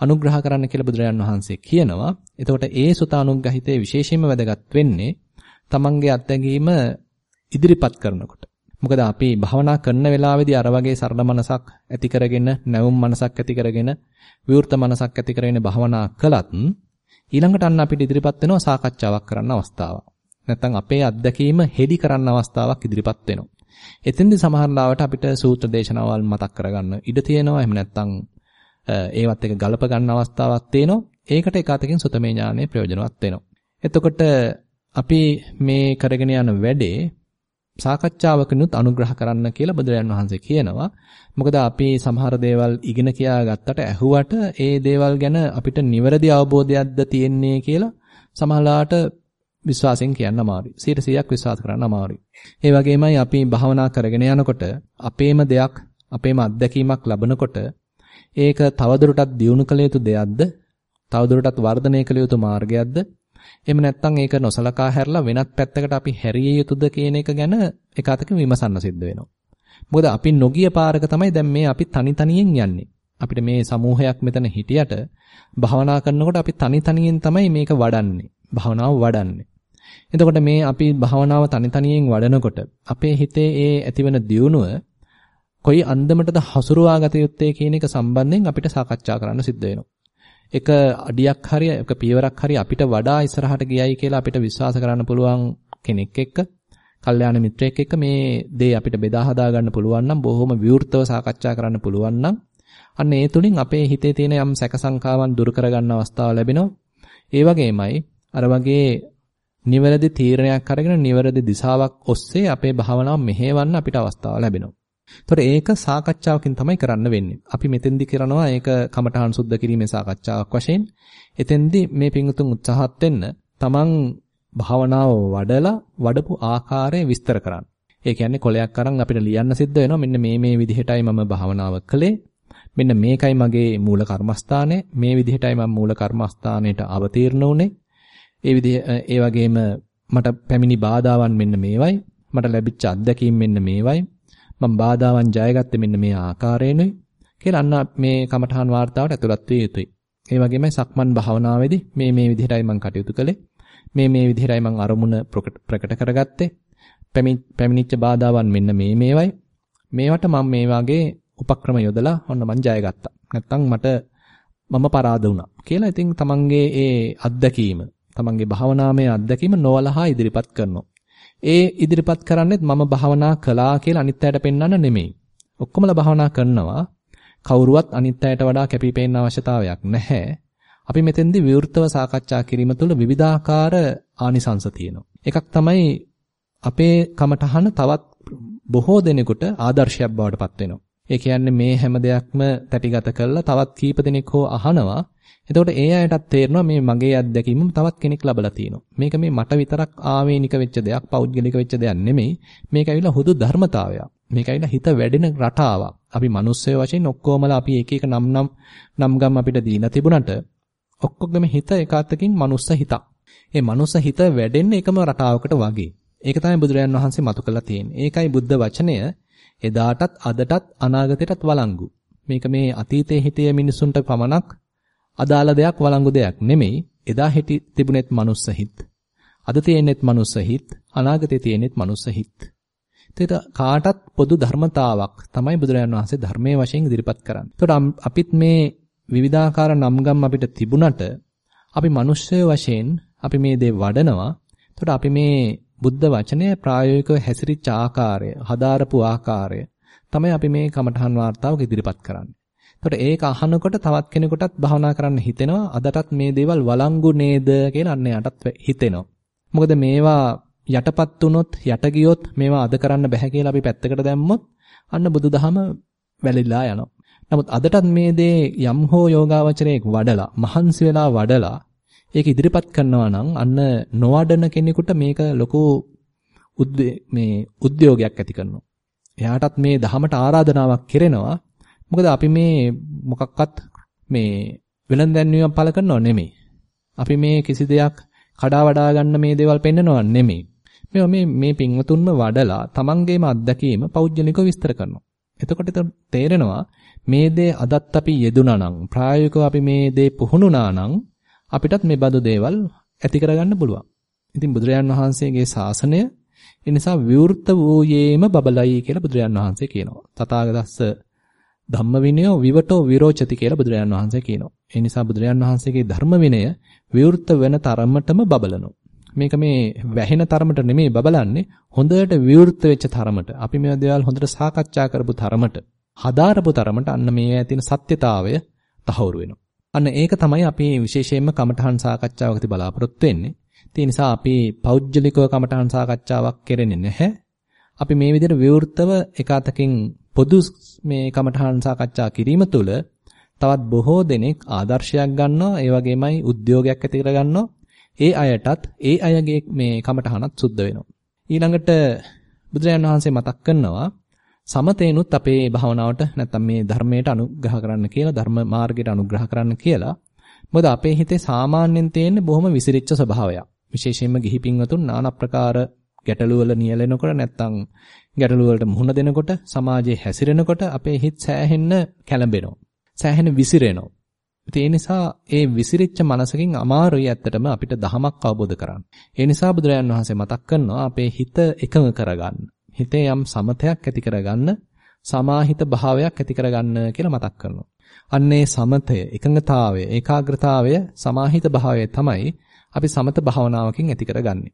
අනුග්‍රහ කරන්න කියලා බුදුරජාන් වහන්සේ කියනවා. එතකොට ඒ සුත අනුග්‍රහිතේ විශේෂයෙන්ම වැදගත් වෙන්නේ තමන්ගේ අත්දැකීම ඉදිරිපත් කරනකොට. මොකද අපි භාවනා කරන වෙලාවේදී අර වගේ සරල මනසක් ඇති කරගෙන, නැවුම් මනසක් ඇති කරගෙන, විවෘත මනසක් ඇති කරගෙන භාවනා කළත් ඊළඟට අන්න අපිට ඉදිරිපත් වෙනවා සාකච්ඡාවක් කරන්න අවස්ථාවක්. නැත්නම් අපේ අත්දැකීම හෙලි කරන්න අවස්ථාවක් ඉදිරිපත් වෙනවා. එතෙන්දී සමහර ලාවට අපිට සූත්‍ර දේශනාවල් මතක් කරගන්න ඉඩ තියෙනවා. එහෙම නැත්නම් ඒවත් එක ගලප ගන්න අවස්ථාවක් තියෙනවා. ඒකට එක අතකින් සුතමේ ඥානය ප්‍රයෝජනවත් වෙනවා. එතකොට අපි මේ කරගෙන යන වැඩේ සාකච්ඡාවකනුත් අනුග්‍රහ කරන්න කියලා බුදුරජාන් වහන්සේ කියනවා. මොකද අපි සමහර දේවල් ඉගෙන කියා ගත්තට ඇහුවට ඒ දේවල් ගැන අපිට නිවැරදි අවබෝධයක්ද තියෙන්නේ කියලා සමහරලාට විශ්වාසයෙන් කියන්න අමාරුයි. 100%ක් විශ්වාස කරන්න අමාරුයි. ඒ වගේමයි අපි භාවනා කරගෙන යනකොට අපේම දෙයක් අපේම අත්දැකීමක් ලබනකොට ඒක තවදුරටත් දියුණු කළ යුතු දෙයක්ද? තවදුරටත් වර්ධනය කළ යුතු මාර්ගයක්ද? එහෙම නැත්නම් ඒක නොසලකා හැරලා වෙනත් පැත්තකට අපි හැරිය යුතුද කියන එක ගැන එක අතකින් විමසන්න සිද්ධ වෙනවා. මොකද අපි නොගිය පාරක තමයි දැන් මේ අපි තනි තනියෙන් යන්නේ. අපිට මේ සමූහයක් මෙතන හිටියට භාවනා කරනකොට අපි තනි තනියෙන් තමයි මේක වඩන්නේ. භාවනාව වඩන්නේ. එතකොට මේ අපි භාවනාව තනි තනියෙන් වඩනකොට අපේ හිතේ ඒ ඇතිවන දියුණුව කොයි අන්දමටද හසුරුවා ගත යුත්තේ කියන එක සම්බන්ධයෙන් අපිට සාකච්ඡා කරන්න සිද්ධ වෙනවා. එක අඩියක් හරි එක පියවරක් හරි අපිට වඩා ඉස්සරහට ගියයි කියලා අපිට විශ්වාස කරන්න පුළුවන් කෙනෙක් එක්ක, කල්යාණ මිත්‍රයෙක් එක්ක මේ දේ අපිට බෙදා හදා ගන්න පුළුවන් නම් බොහොම විවෘතව සාකච්ඡා කරන්න පුළුවන් නම් අන්න ඒ තුලින් අපේ හිතේ තියෙන යම් සැකසංකාවන් දුරු කරගන්න අවස්ථාව ලැබෙනවා. ඒ වගේමයි අර වගේ නිවැරදි තීරණයක් අරගෙන නිවැරදි දිශාවක් ඔස්සේ අපේ භාවනාව මෙහෙවන්න අපිට අවස්ථාව ලැබෙනවා. ඒතකොට ඒක සාකච්ඡාවකින් තමයි කරන්න වෙන්නේ. අපි මෙතෙන්දි කරනවා ඒක කමඨහන් සුද්ධ කිරීමේ සාකච්ඡාවක් වශයෙන්. එතෙන්දි මේ පිංගුතුන් උත්සාහත් වෙන්න තමන් භාවනාව වඩලා වඩපු ආකාරය විස්තර කරන්න. ඒ කියන්නේ කොලයක් අරන් අපිට ලියන්න සිද්ධ වෙනවා. මෙන්න මේ මේ විදිහටයි මම භාවනාව කළේ. මෙන්න මේකයි මගේ මූල කර්මස්ථානය. මේ විදිහටයි මම මූල කර්මස්ථානයට අවතීර්ණ වුනේ. ඒ විදිහ ඒ වගේම මට පැමිණි බාධාවන් මෙන්න මේවයි. මට ලැබිච්ච අත්දැකීම් මෙන්න මේවයි. මම බාධාවන් ජයගත්තේ මෙන්න මේ ආකාරයෙන්යි කියලා අන්න මේ කමඨහන් වார்த்தාවට ඇතුළත් වෙ යුතුයි. ඒ වගේමයි සක්මන් භාවනාවේදී මේ මේ විදිහටයි මම කටයුතු කළේ. මේ මේ විදිහටයි මම අරමුණ ප්‍රකට කරගත්තේ. පැමිණිච්ච බාධාවන් මෙන්න මේ මේවයි. මේවට මම මේ වගේ උපක්‍රම යොදලා ඔන්න මං ජයගත්තා. නැත්තම් මට මම පරාද වුණා කියලා ඉතින් තමන්ගේ ඒ අත්දැකීම තමන්ගේ භාවනාමය අත්දැකීම නොවලහා ඉදිරිපත් කරනවා. ඒ ඉදිරිපත් කරන්නේත් මම භාවනා කළා කියලා අනිත් අයට පෙන්වන්න නෙමෙයි. ඔක්කොමලා භාවනා කරනවා. කවුරුවත් අනිත් අයට වඩා කැපිපෙන්න අවශ්‍යතාවයක් නැහැ. අපි මෙතෙන්දී විවෘතව සාකච්ඡා කිරීම තුළ විවිධාකාර ආනිසංස තියෙනවා. එකක් තමයි අපේ කමටහන තවත් බොහෝ දෙනෙකුට ආදර්ශයක් බවට පත් වෙනවා. ඒ කියන්නේ මේ හැම දෙයක්ම තැටිගත කරලා තවත් කීප දෙනෙක් හෝ අහනවා එතකොට ඒ අයටත් තේරෙනවා මේ මගේ අත්දැකීම තවත් කෙනෙක් ලබලා තියෙනවා. මේක මේ මට විතරක් ආවේනික වෙච්ච දෙයක්, පෞද්ගලික වෙච්ච දෙයක් නෙමෙයි. මේක ඇවිල්ලා හුදු ධර්මතාවයක්. මේක ඇවිල්ලා හිත වැඩෙන රටාවක්. අපි මිනිස්සය වශයෙන් ඔක්කොමලා අපි එක එක නම් නම් නම් ගම් අපිට දීලා තිබුණට ඔක්කොගේම හිත එකwidehatකින් මනුස්ස හිතක්. ඒ මනුස්ස හිත වැඩෙන්නේ එකම රටාවකට වගේ. ඒක තමයි බුදුරජාන් වහන්සේ මතු කළා තියෙන්නේ. ඒකයි බුද්ධ වචනය එදාටත් අදටත් අනාගතයටත් වළංගු. මේක මේ අතීතයේ හිටිය මිනිසුන්ට පමණක් අදාළ දෙයක් වළංගු දෙයක් නෙමෙයි. එදා හිටි තිබුණෙත් මනුස්ස හිත්. අද තියෙන්නෙත් මනුස්ස හිත්. අනාගතේ තියෙන්නෙත් මනුස්ස හිත්. එතකොට කාටත් පොදු ධර්මතාවක් තමයි බුදුරජාණන් වහන්සේ ධර්මයේ වශයෙන් ඉදිරිපත් කරන්නේ. එතකොට අපිත් මේ විවිධාකාර නම්ගම් අපිට තිබුණට අපි මිනිස්සය වශයෙන් අපි මේ දේ වඩනවා. එතකොට අපි මේ බුද්ධ වචනය ප්‍රායෝගිකව හැසිරිච්ච ආකාරය, හදාරපු ආකාරය තමයි අපි මේ කමඨහන් වார்த்தාවක ඉදිරිපත් කරන්නේ. එතකොට ඒක අහනකොට තවත් කෙනෙකුටත් භවනා කරන්න හිතෙනවා. අදටත් මේ දේවල් වළංගු නේද කියලා අන්න යටත් හිතෙනවා. මොකද මේවා යටපත් වුනොත් යට ගියොත් මේවා අද කරන්න බෑ කියලා අපි පැත්තකට දැම්මොත් අන්න බුදුදහම වැලිලා යනවා. නමුත් අදටත් මේ දේ යම් හෝ යෝගාවචරයක් වඩලා මහන්සි වෙලා වඩලා ඒක ඉදිරිපත් කරනවා නම් අන්න නොවඩන කෙනෙකුට මේක ලොකු මේ උද්‍යෝගයක් ඇති කරනවා. එයාටත් මේ දහමට ආරාධනාවක් කෙරෙනවා. මොකද අපි මේ මොකක්වත් මේ වෙලඳැන්වීමක් පළ කරනව නෙමෙයි. අපි මේ කිසි දෙයක් කඩා වඩා ගන්න මේ දේවල් පෙන්නනව නෙමෙයි. මේ මේ මේ පින්වතුන්ම වඩලා තමන්ගේම අත්දැකීම පෞද්ගලිකව විස්තර කරනවා. එතකොට තේරෙනවා මේ දේ අදත් අපි යෙදුනා නම් ප්‍රායෝගිකව අපි මේ දේ පුහුණුනා නම් අපිටත් මේ බඳු දේවල් ඇති කරගන්න පුළුවන්. ඉතින් බුදුරජාන් වහන්සේගේ ශාසනය ඒ නිසා විවෘත වූයේම බබලයි කියලා බුදුරජාන් වහන්සේ කියනවා. තථාගතස්ස ධම්ම විනයෝ විවටෝ විරෝචති කියලා බුදුරජාන් වහන්සේ කියනවා. ඒ නිසා බුදුරජාන් වහන්සේගේ ධර්ම විනය විවෘත වෙන තරමටම බබලනවා. මේක මේ වැහෙන තරමට නෙමෙයි බබලන්නේ හොඳට විවෘත වෙච්ච තරමට. අපි මේ දේවල් හොඳට සාකච්ඡා කරපු තරමට, හදාරපු තරමට අන්න මේ ඇතින සත්‍යතාවය තහවුරු වෙනවා. අන්න ඒක තමයි අපි විශේෂයෙන්ම කමඨහන් සාකච්ඡාවකදී බලාපොරොත්තු වෙන්නේ. ඒ නිසා අපි පෞද්ගලිකව කමඨහන් සාකච්ඡාවක් කරන්නේ නැහැ. අපි මේ විදිහට විවෘතව එකතකින් පොදු මේ කමඨහන් සාකච්ඡා කිරීම තුළ තවත් බොහෝ දෙනෙක් ආදර්ශයක් ගන්නවා ඒ වගේමයි උද්‍යෝගයක් ඇති කරගන්නවා. ඒ අයටත් ඒ අයගේ මේ කමඨහනත් සුද්ධ වෙනවා. ඊළඟට බුදුරජාණන් වහන්සේ මතක් කරනවා සමතේනුත් අපේ භාවනාවට නැත්තම් මේ ධර්මයට අනුග්‍රහ කරන්න කියලා ධර්ම මාර්ගයට අනුග්‍රහ කරන්න කියලා. මොකද අපේ හිතේ සාමාන්‍යයෙන් තියෙන බොහොම විසිරිච්ච ස්වභාවයක්. විශේෂයෙන්ම ගිහි පින්වතුන් নানা ප්‍රකාර ගැටලු වල නියැලෙනකොට නැත්තම් ගැටලු වලට මුහුණ දෙනකොට සමාජයේ හැසිරෙනකොට අපේ හිත සෑහෙන්න කැළඹෙනවා. සෑහෙන විසිරෙනවා. ඒ නිසා ඒ විසිරිච්ච මනසකින් අමාරුයි ඇත්තටම අපිට දහමක් අවබෝධ කරගන්න. ඒ නිසා බුදුරජාන් වහන්සේ මතක් කරනවා අපේ හිත එකඟ කරගන්න. හිතේ යම් සමතයක් ඇති කරගන්න, සමාහිත භාවයක් ඇති කරගන්න කියලා මතක් කරනවා. අන්නේ සමතය, එකඟතාවය, ඒකාග්‍රතාවය, සමාහිත භාවය තමයි අපි සමත භාවනාවකින් ඇති කරගන්නේ.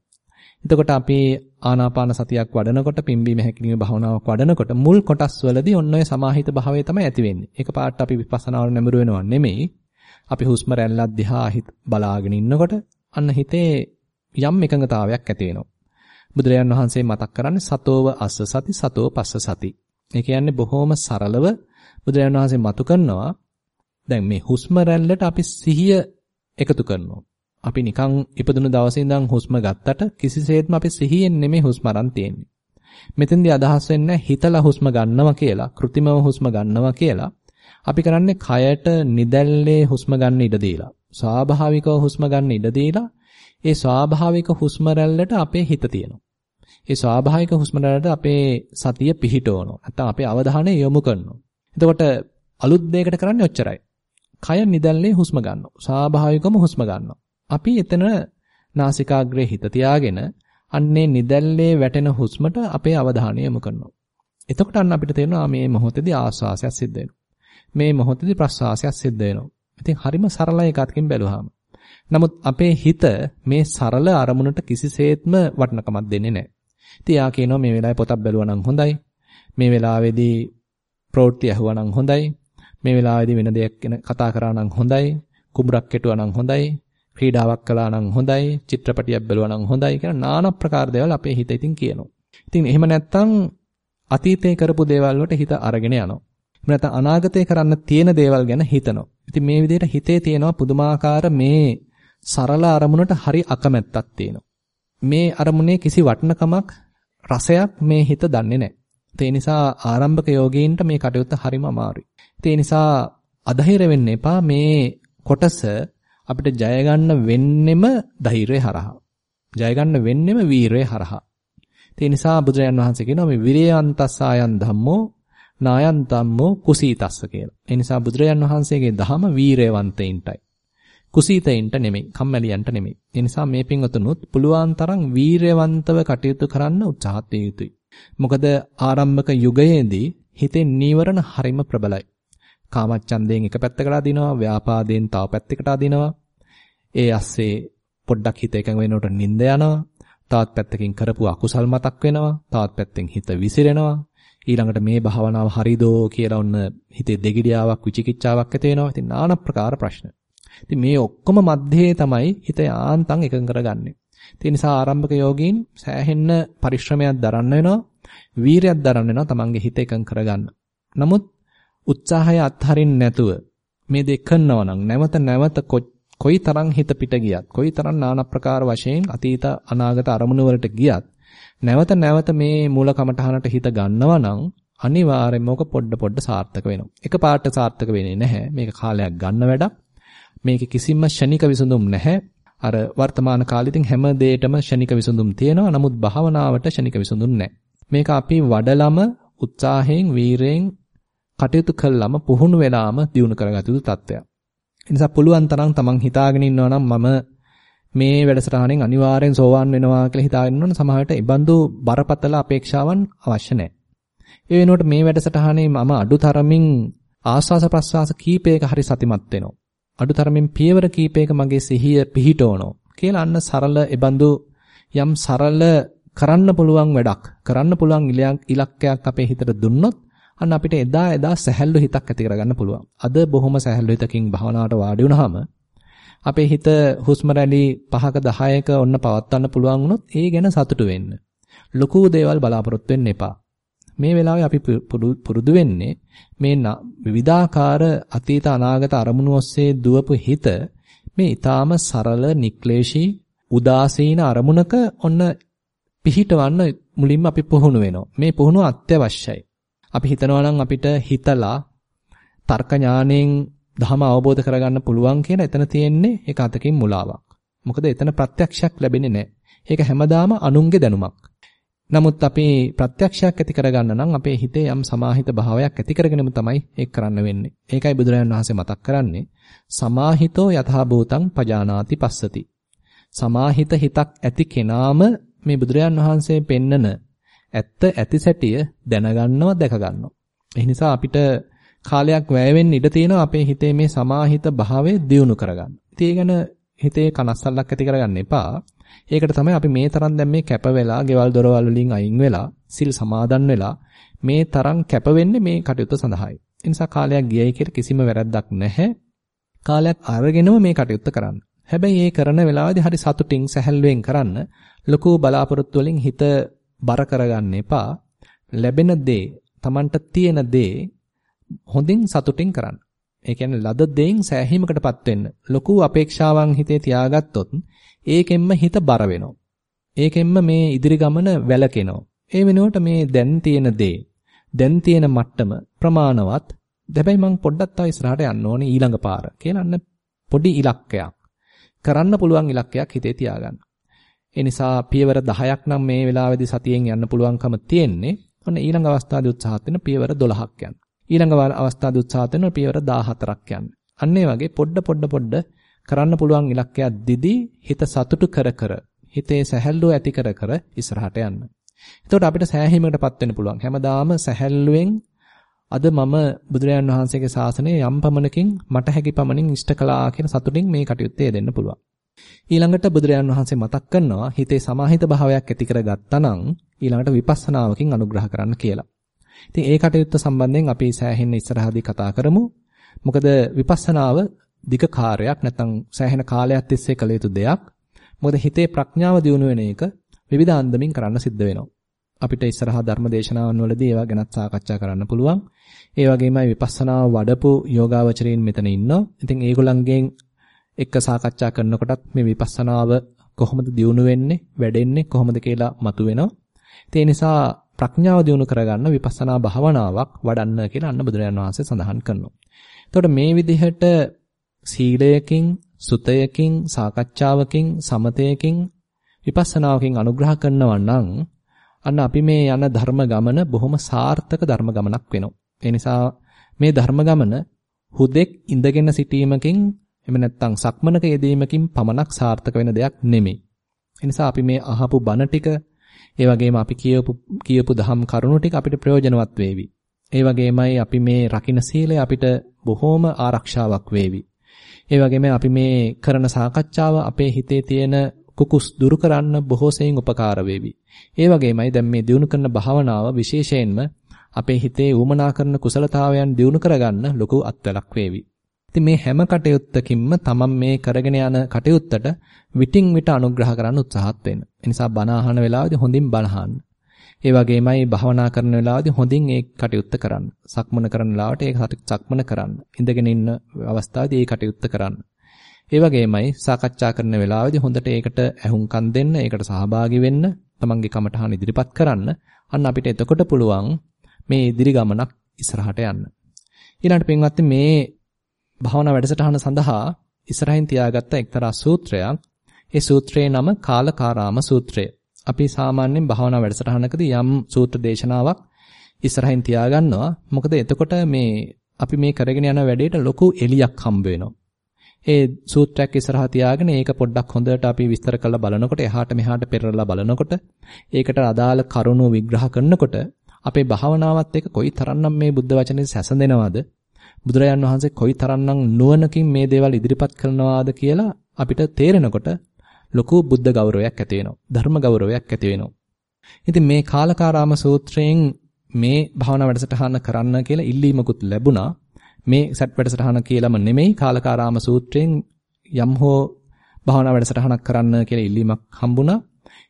එතකොට අපි ආනාපාන සතියක් වඩනකොට පිම්බීම හැකිලිම භාවනාවක් වඩනකොට මුල් කොටස් වලදී ඔන්න ඔය සමාහිත භාවය තමයි ඇති වෙන්නේ. ඒක පාට අපි විපස්සනාවට නැඹුරු වෙනව නෙමෙයි. අපි හුස්ම රැල්ලක් දිහා හිත බලාගෙන ඉන්නකොට අන්න හිතේ යම් එකඟතාවයක් ඇති වෙනවා. බුදුරජාන් වහන්සේ මතක් කරන්නේ සතෝව අස්ස සති සතෝ පස්ස සති. ඒ කියන්නේ බොහොම සරලව බුදුරජාන් වහන්සේ මතු කරනවා දැන් මේ හුස්ම රැල්ලට අපි සිහිය එකතු කරනවා. අපි නිකන් ඉපදුණු දවසේ ඉඳන් හුස්ම ගත්තට කිසිසේත්ම අපි සිහියෙන් නෙමෙයි හුස්ම අරන් තියෙන්නේ. මෙතෙන්දී අදහස් වෙන්නේ හිතලා හුස්ම ගන්නවා කියලා, કૃතිමව හුස්ම ගන්නවා කියලා. අපි කරන්නේ කයට නිදැල්ලේ හුස්ම ගන්න ඉඩ දීලා. ස්වාභාවිකව හුස්ම ගන්න ඉඩ දීලා ඒ ස්වාභාවික හුස්ම රැල්ලට අපේ හිත තියෙනවා. ඒ ස්වාභාවික හුස්ම රැල්ලට අපේ සතිය පිහිටවනවා. නැත්නම් අපේ අවධානය යොමු කරනවා. එතකොට අලුත් දෙයකට කරන්නේ ඔච්චරයි. කය නිදැල්ලේ හුස්ම ගන්නවා. ස්වාභාවිකවම හුස්ම ගන්නවා. අපි එතන නාසිකාග්‍රේ හිත තියාගෙන අන්නේ නිදැල්ලේ වැටෙන හුස්මට අපේ අවධානය යොමු කරනවා. එතකොට අන්න අපිට තේරෙනවා මේ මොහොතේදී ආස්වාසයක් සිද්ධ වෙනවා. මේ මොහොතේදී ප්‍රස්වාසයක් සිද්ධ වෙනවා. ඉතින් හරිම සරලයි එකකින් බැලුවාම. නමුත් අපේ හිත මේ සරල අරමුණට කිසිසේත්ම වටිනකමක් දෙන්නේ නැහැ. ඉතින් යා කියනවා මේ වෙලාවේ පොතක් බැලුවා නම් හොඳයි. මේ වෙලාවේදී ප්‍රවෘත්ති ඇහුවා නම් හොඳයි. මේ වෙලාවේදී වෙන දෙයක් ගැන කතා කරා නම් හොඳයි. කුඹරක් කෙටුවා නම් හොඳයි. ක්‍රීඩාවක් කළා නම් හොඳයි, චිත්‍රපටියක් බැලුවා නම් හොඳයි කියලා নানা ප්‍රකාර දේවල් අපේ හිත ඉතින් කියනවා. ඉතින් එහෙම නැත්තම් අතීතේ කරපු දේවල් වලට හිත අරගෙන යනවා. එහෙම නැත්නම් අනාගතේ කරන්න තියෙන දේවල් ගැන හිතනවා. ඉතින් මේ විදිහට හිතේ තියෙනවා පුදුමාකාර මේ සරල අරමුණට හරි අකමැත්තක් තියෙනවා. මේ අරමුණේ කිසි වටිනකමක් රසයක් මේ හිත දන්නේ නැහැ. ඒ නිසා ආරම්භක යෝගීන්ට මේ කටයුත්ත හරිම අමාරුයි. ඒ නිසා අධෛර්ය වෙන්න එපා මේ කොටස අපිට ජය ගන්න වෙන්නෙම ධෛර්යය හරහා. ජය ගන්න වෙන්නෙම වීරය හරහා. ඒ නිසා බුදුරජාන් වහන්සේ කියනවා මේ විරයන්තස්සායන් ධම්මෝ නායන් ධම්මෝ කුසීතස්ස කියලා. ඒ නිසා බුදුරජාන් වහන්සේගේ දහම වීරයවන්තයින්ටයි. කුසීතයින්ට නෙමෙයි, කම්මැලියන්ට නෙමෙයි. ඒ නිසා මේ පින්වතුනුත් පුළුවන් තරම් වීරයවන්තව කටයුතු කරන්න උත්සාහත් යුතුයි. මොකද ආරම්භක යුගයේදී හිතේ නීවරණ හරිම ප්‍රබලයි. කාමච්ඡන්දයෙන් එක පැත්තකට අදිනවා, ව්‍යාපාදයෙන් තව පැත්තකට අදිනවා. ඒ ඇස්සේ පොඩ්ඩක් හිත එකඟ වෙනකොට නිින්ද යනවා. තවත් පැත්තකින් කරපු අකුසල් මතක් වෙනවා. තවත් පැත්තෙන් හිත විසිරෙනවා. ඊළඟට මේ භාවනාව හරිදෝ කියලා ඔන්න හිතේ දෙගිඩියාවක් විචිකිච්ඡාවක් ඇති වෙනවා. ඉතින් নানা ප්‍රකාර ප්‍රශ්න. ඉතින් මේ ඔක්කොම මැද්දේ තමයි හිත යාන්තම් එකඟ කරගන්නේ. ඒ නිසා ආරම්භක යෝගීන් සෑහෙන්න පරිශ්‍රමයක් දරන්න වෙනවා. වීරයක් දරන්න වෙනවා තමන්ගේ හිත එකඟ කරගන්න. නමුත් උත්සාහය අත්හරින්න නැතුව මේ දෙක කරනවා නම් නැවත නැවත කොයි තරම් හිත පිට ගියත් කොයි තරම් নানা ප්‍රකාර වශයෙන් අතීත අනාගත අරමුණු වලට ගියත් නැවත නැවත මේ මූල කමඨහනට හිත ගන්නවා නම් අනිවාර්යයෙන්ම ඔක පොඩ පොඩ සාර්ථක වෙනවා. එක පාට සාර්ථක වෙන්නේ නැහැ. මේක කාලයක් ගන්න වැඩක්. මේක කිසිම ෂණික විසඳුම් නැහැ. අර වර්තමාන කාලේ ඉතින් හැම දෙයකටම ෂණික විසඳුම් තියෙනවා. නමුත් භාවනාවට ෂණික විසඳුම් නැහැ. මේක අපි වඩලම උත්සාහයෙන් වීරයෙන් කටයුතු කළාම පුහුණු වෙලාම දියුණු කරගත යුතු තත්ත්වයක්. ඒ නිසා පුළුවන් තරම් තමන් හිතාගෙන ඉන්නවා නම් මම මේ වැඩසටහනෙන් අනිවාර්යෙන් සෝවාන් වෙනවා කියලා හිතාගෙන ඉන්නවනම් සමහරවිට ඒ බඳු බරපතල අපේක්ෂාවන් අවශ්‍ය නැහැ. ඒ වෙනුවට මේ වැඩසටහනේ මම අඩුතරමින් ආස්වාස ප්‍රස්වාස කීපයක හරි සතිමත් වෙනවා. අඩුතරමින් පියවර කීපයක මගේ සිහිය පිහිටවනවා කියලා අන්න සරල එබඳු යම් සරල කරන්න පුළුවන් වැඩක් කරන්න පුළුවන් ඉලක්කයක් අපේ හිතට දුන්නොත් අන්න අපිට එදා එදා සැහැල්ලු හිතක් ඇති කරගන්න පුළුවන්. අද බොහොම සැහැල්ලු හිතකින් භවනාවට වාඩි වුණාම අපේ හිත හුස්ම රැලි 5ක 10ක ඔන්න පවත්වන්න පුළුවන් වුණොත් ඒ ගැන සතුටු වෙන්න. ලොකු දේවල් බලාපොරොත්තු වෙන්න එපා. මේ වෙලාවේ අපි පුරුදු වෙන්නේ මේ විවිධාකාර අතීත අනාගත අරමුණු ඔස්සේ දුවපු හිත මේ ඊටාම සරල නික්ලේශී උදාසීන අරමුණක ඔන්න පිහිටවන්න මුලින්ම අපි පුහුණු වෙනවා. මේ පුහුණුව අත්‍යවශ්‍යයි. අපි හිතනවා නම් අපිට හිතලා තර්ක ඥාණයෙන් ධම අවබෝධ කරගන්න පුළුවන් කියලා එතන තියෙන්නේ ඒක අතකින් මුලාවක්. මොකද එතන ප්‍රත්‍යක්ෂයක් ලැබෙන්නේ නැහැ. ඒක හැමදාම අනුන්ගේ දැනුමක්. නමුත් අපි ප්‍රත්‍යක්ෂයක් ඇති කරගන්න නම් අපේ හිතේ යම් සමාහිත භාවයක් ඇති කරගෙනම තමයි ඒක කරන්න වෙන්නේ. ඒකයි බුදුරජාණන් වහන්සේ මතක් කරන්නේ සමාහිතෝ යථා භූතං පජානාති පස්සති. සමාහිත හිතක් ඇති කෙනාම මේ බුදුරජාණන් වහන්සේ පෙන්නන ඇත්ත ඇති සැටිය දැනගන්නව දැක ගන්නවා. ඒ නිසා අපිට කාලයක් වැය වෙන්න ඉඩ තියෙනවා අපේ හිතේ මේ සමාහිත භාවය දියුණු කරගන්න. ඉතින් ඒ ගැන හිතේ කනස්සල්ලක් ඇති කරගන්න එපා. ඒකට තමයි අපි මේ තරම් දැන් මේ කැප වෙලා, ගෙවල් දොරවල් වලින් අයින් වෙලා, සිල් සමාදන් වෙලා මේ තරම් කැප වෙන්නේ මේ කටයුත්ත සඳහායි. ඒ නිසා කාලයක් ගියයි කියලා කිසිම වැරැද්දක් නැහැ. කාලයක් අරගෙනම මේ කටයුත්ත කරන්න. හැබැයි මේ කරන වෙලාවේදී හරි සතුටින් සැහැල්ලුවෙන් කරන්න ලොකු බලාපොරොත්තු වලින් හිත බර කරගන්න එපා. ලැබෙන දේ, Tamanට තියෙන දේ හොඳින් සතුටින් කරන්න. ඒ කියන්නේ ලද දෙයින් සෑහීමකටපත් වෙන්න. ලොකු අපේක්ෂාවන් හිතේ තියාගත්තොත් ඒකෙන්ම හිත බර වෙනවා. ඒකෙන්ම මේ ඉදිරි ගමන වැළකෙනවා. ඒ වෙනුවට මේ දැන් තියෙන දේ, දැන් තියෙන මට්ටම ප්‍රමාණවත්. හැබැයි මං පොඩ්ඩක් තව ඉස්සරහට යන්න ඕනේ ඊළඟ පාර කියලා අන්න පොඩි ඉලක්කයක්. කරන්න පුළුවන් ඉලක්කයක් හිතේ තියාගන්න. ඒ නිසා පියවර 10ක් නම් මේ වෙලාවේදී සතියෙන් යන්න පුළුවන්කම තියෙන්නේ. ඔන්න ඊළඟ අවස්ථාවේ උත්සාහත් වෙන පියවර 12ක් යන්න. ඊළඟ අවස්ථාවේ උත්සාහත් වෙන පියවර 14ක් යන්න. අන්න ඒ වගේ පොඩ පොඩ පොඩ කරන්න පුළුවන් ඉලක්කයක් දිදී හිත සතුටු කර කර හිතේ සැහැල්ලුව ඇති කර කර ඉස්සරහට යන්න. එතකොට අපිට සෑහීමකටපත් වෙන්න පුළුවන්. හැමදාම සැහැල්ලුවෙන් අද මම බුදුරජාණන් වහන්සේගේ ශාසනය යම් පමණකින් මට හැකි පමණින් ඉෂ්ට කළා කියන සතුටින් මේ කටයුත්තේ යෙදෙන්න පුළුවන්. ඊළඟට බුදුරජාණන් වහන්සේ මතක් කරනවා හිතේ සමාහිත භාවයක් ඇති කරගත්තා නම් ඊළඟට විපස්සනාවකින් අනුග්‍රහ කරන්න කියලා. ඉතින් ඒ කටයුත්ත සම්බන්ධයෙන් අපි සෑහෙන ඉස්සරහදී කතා කරමු. මොකද විපස්සනාව දිග කාර්යයක් නැත්නම් සෑහෙන කාලයක් තිස්සේ කළ යුතු දෙයක්. මොකද හිතේ ප්‍රඥාව දියුණු වෙන එක විවිධ අන්දමින් කරන්න සිද්ධ වෙනවා. අපිට ඉස්සරහා ධර්ම දේශනාවන් වලදී ඒවා ගැනත් සාකච්ඡා කරන්න පුළුවන්. ඒ වගේමයි විපස්සනාව වඩපු යෝගාවචරයින් මෙතන ඉන්නවා. ඉතින් ඒගොල්ලන්ගෙන් එක්ක සාකච්ඡා කරනකොටත් මේ විපස්සනාව කොහොමද දියුණු වෙන්නේ, වැඩෙන්නේ කොහොමද කියලා මතුවෙනවා. ඒ නිසා ප්‍රඥාව දියුණු කරගන්න විපස්සනා භාවනාවක් වඩන්න කියලා අන්න බුදුරජාණන් වහන්සේ සඳහන් කරනවා. එතකොට මේ විදිහට සීලයකින්, සුතයකින්, සාකච්ඡාවකින්, සමතයකින්, විපස්සනාවකින් අනුග්‍රහ කරනවා නම් අන්න අපි මේ යන ධර්ම ගමන බොහොම සාර්ථක ධර්ම ගමනක් වෙනවා. ඒ නිසා මේ ධර්ම ගමන හුදෙක් ඉඳගෙන සිටීමකින් එහෙම නැත්නම් සක්මනක යෙදීමකින් පමණක් සාර්ථක වෙන දෙයක් නෙමෙයි. ඒ නිසා අපි මේ අහපු බණ ටික ඒ වගේම අපි කියවපු කියවපු දහම් කරුණු ටික අපිට ප්‍රයෝජනවත් වේවි. ඒ වගේමයි අපි මේ රකින්න සීලය අපිට බොහෝම ආරක්ෂාවක් වේවි. ඒ වගේම අපි මේ කරන සාකච්ඡාව අපේ හිතේ තියෙන කුකුස් දුරු කරන්න බොහෝ සෙයින් උපකාර වේවි. ඒ වගේමයි දැන් මේ දිනු කරන භාවනාව විශේෂයෙන්ම අපේ හිතේ උමනා කරන කුසලතාවයන් දිනු කරගන්න ලොකු අත්වලක් වේවි. ඉතින් මේ හැම කටයුත්තකින්ම තමන් මේ කරගෙන යන කටයුත්තට විටින් විට අනුග්‍රහ කරන්න උත්සාහත් වෙන්න. ඒ නිසා බණ අහන වෙලාවදී හොඳින් බලහන්න. ඒ වගේමයි භාවනා කරන වෙලාවදී හොඳින් ඒ කටයුත්ත කරන්න. සක්මන කරන වෙලාවට ඒක සක්මන කරන්න. ඉඳගෙන ඉන්න අවස්ථාවේදී ඒ කටයුත්ත කරන්න. ඒ වගේමයි සාකච්ඡා කරන වෙලාවේදී හොඳට ඒකට ඇහුම්කන් දෙන්න, ඒකට සහභාගී වෙන්න, තමන්ගේ කමටහන් ඉදිරිපත් කරන්න. අන්න අපිට එතකොට පුළුවන් මේ ඉදිරි ගමනක් ඉස්සරහට යන්න. ඊළඟට පින්වත්නි මේ භාවනා වැඩසටහන සඳහා ඉස්සරහින් තියාගත්ත එක්තරා සූත්‍රයක්. ඒ සූත්‍රයේ නම කාලකාරාම සූත්‍රය. අපි සාමාන්‍යයෙන් භාවනා වැඩසටහනකදී යම් සූත්‍ර දේශනාවක් ඉස්සරහින් තියාගන්නවා. මොකද එතකොට මේ අපි මේ කරගෙන යන වැඩේට ලොකු එලියක් හම්බ වෙනවා. ඒ සූත්‍රයක් ඉස්සරහා තියාගෙන ඒක පොඩ්ඩක් හොඳට අපි විස්තර කරලා බලනකොට එහාට මෙහාට පෙරලා බලනකොට ඒකට අදාළ කරුණු විග්‍රහ කරනකොට අපේ භාවනාවත් එක්ක කොයි තරම්නම් මේ බුද්ධ වචනේ සැසඳෙනවද බුදුරජාන් වහන්සේ කොයි තරම්නම් නුවණකින් මේ දේවල් ඉදිරිපත් කරනවාද කියලා අපිට තේරෙනකොට ලොකු බුද්ධ ගෞරවයක් ඇති වෙනවා. ධර්ම ගෞරවයක් ඇති වෙනවා. ඉතින් මේ කාලකාරාම සූත්‍රයෙන් මේ භාවනා වැඩසටහන කරන්න කියලා ඉල්ලීමකුත් ලැබුණා. මේ සැට් වැඩසටහන කියලාම නෙමෙයි කාලකාරාම සූත්‍රයෙන් යම් හෝ භාවනා වැඩසටහනක් කරන්න කියලා ඉල්ලීමක් හම්බුණා.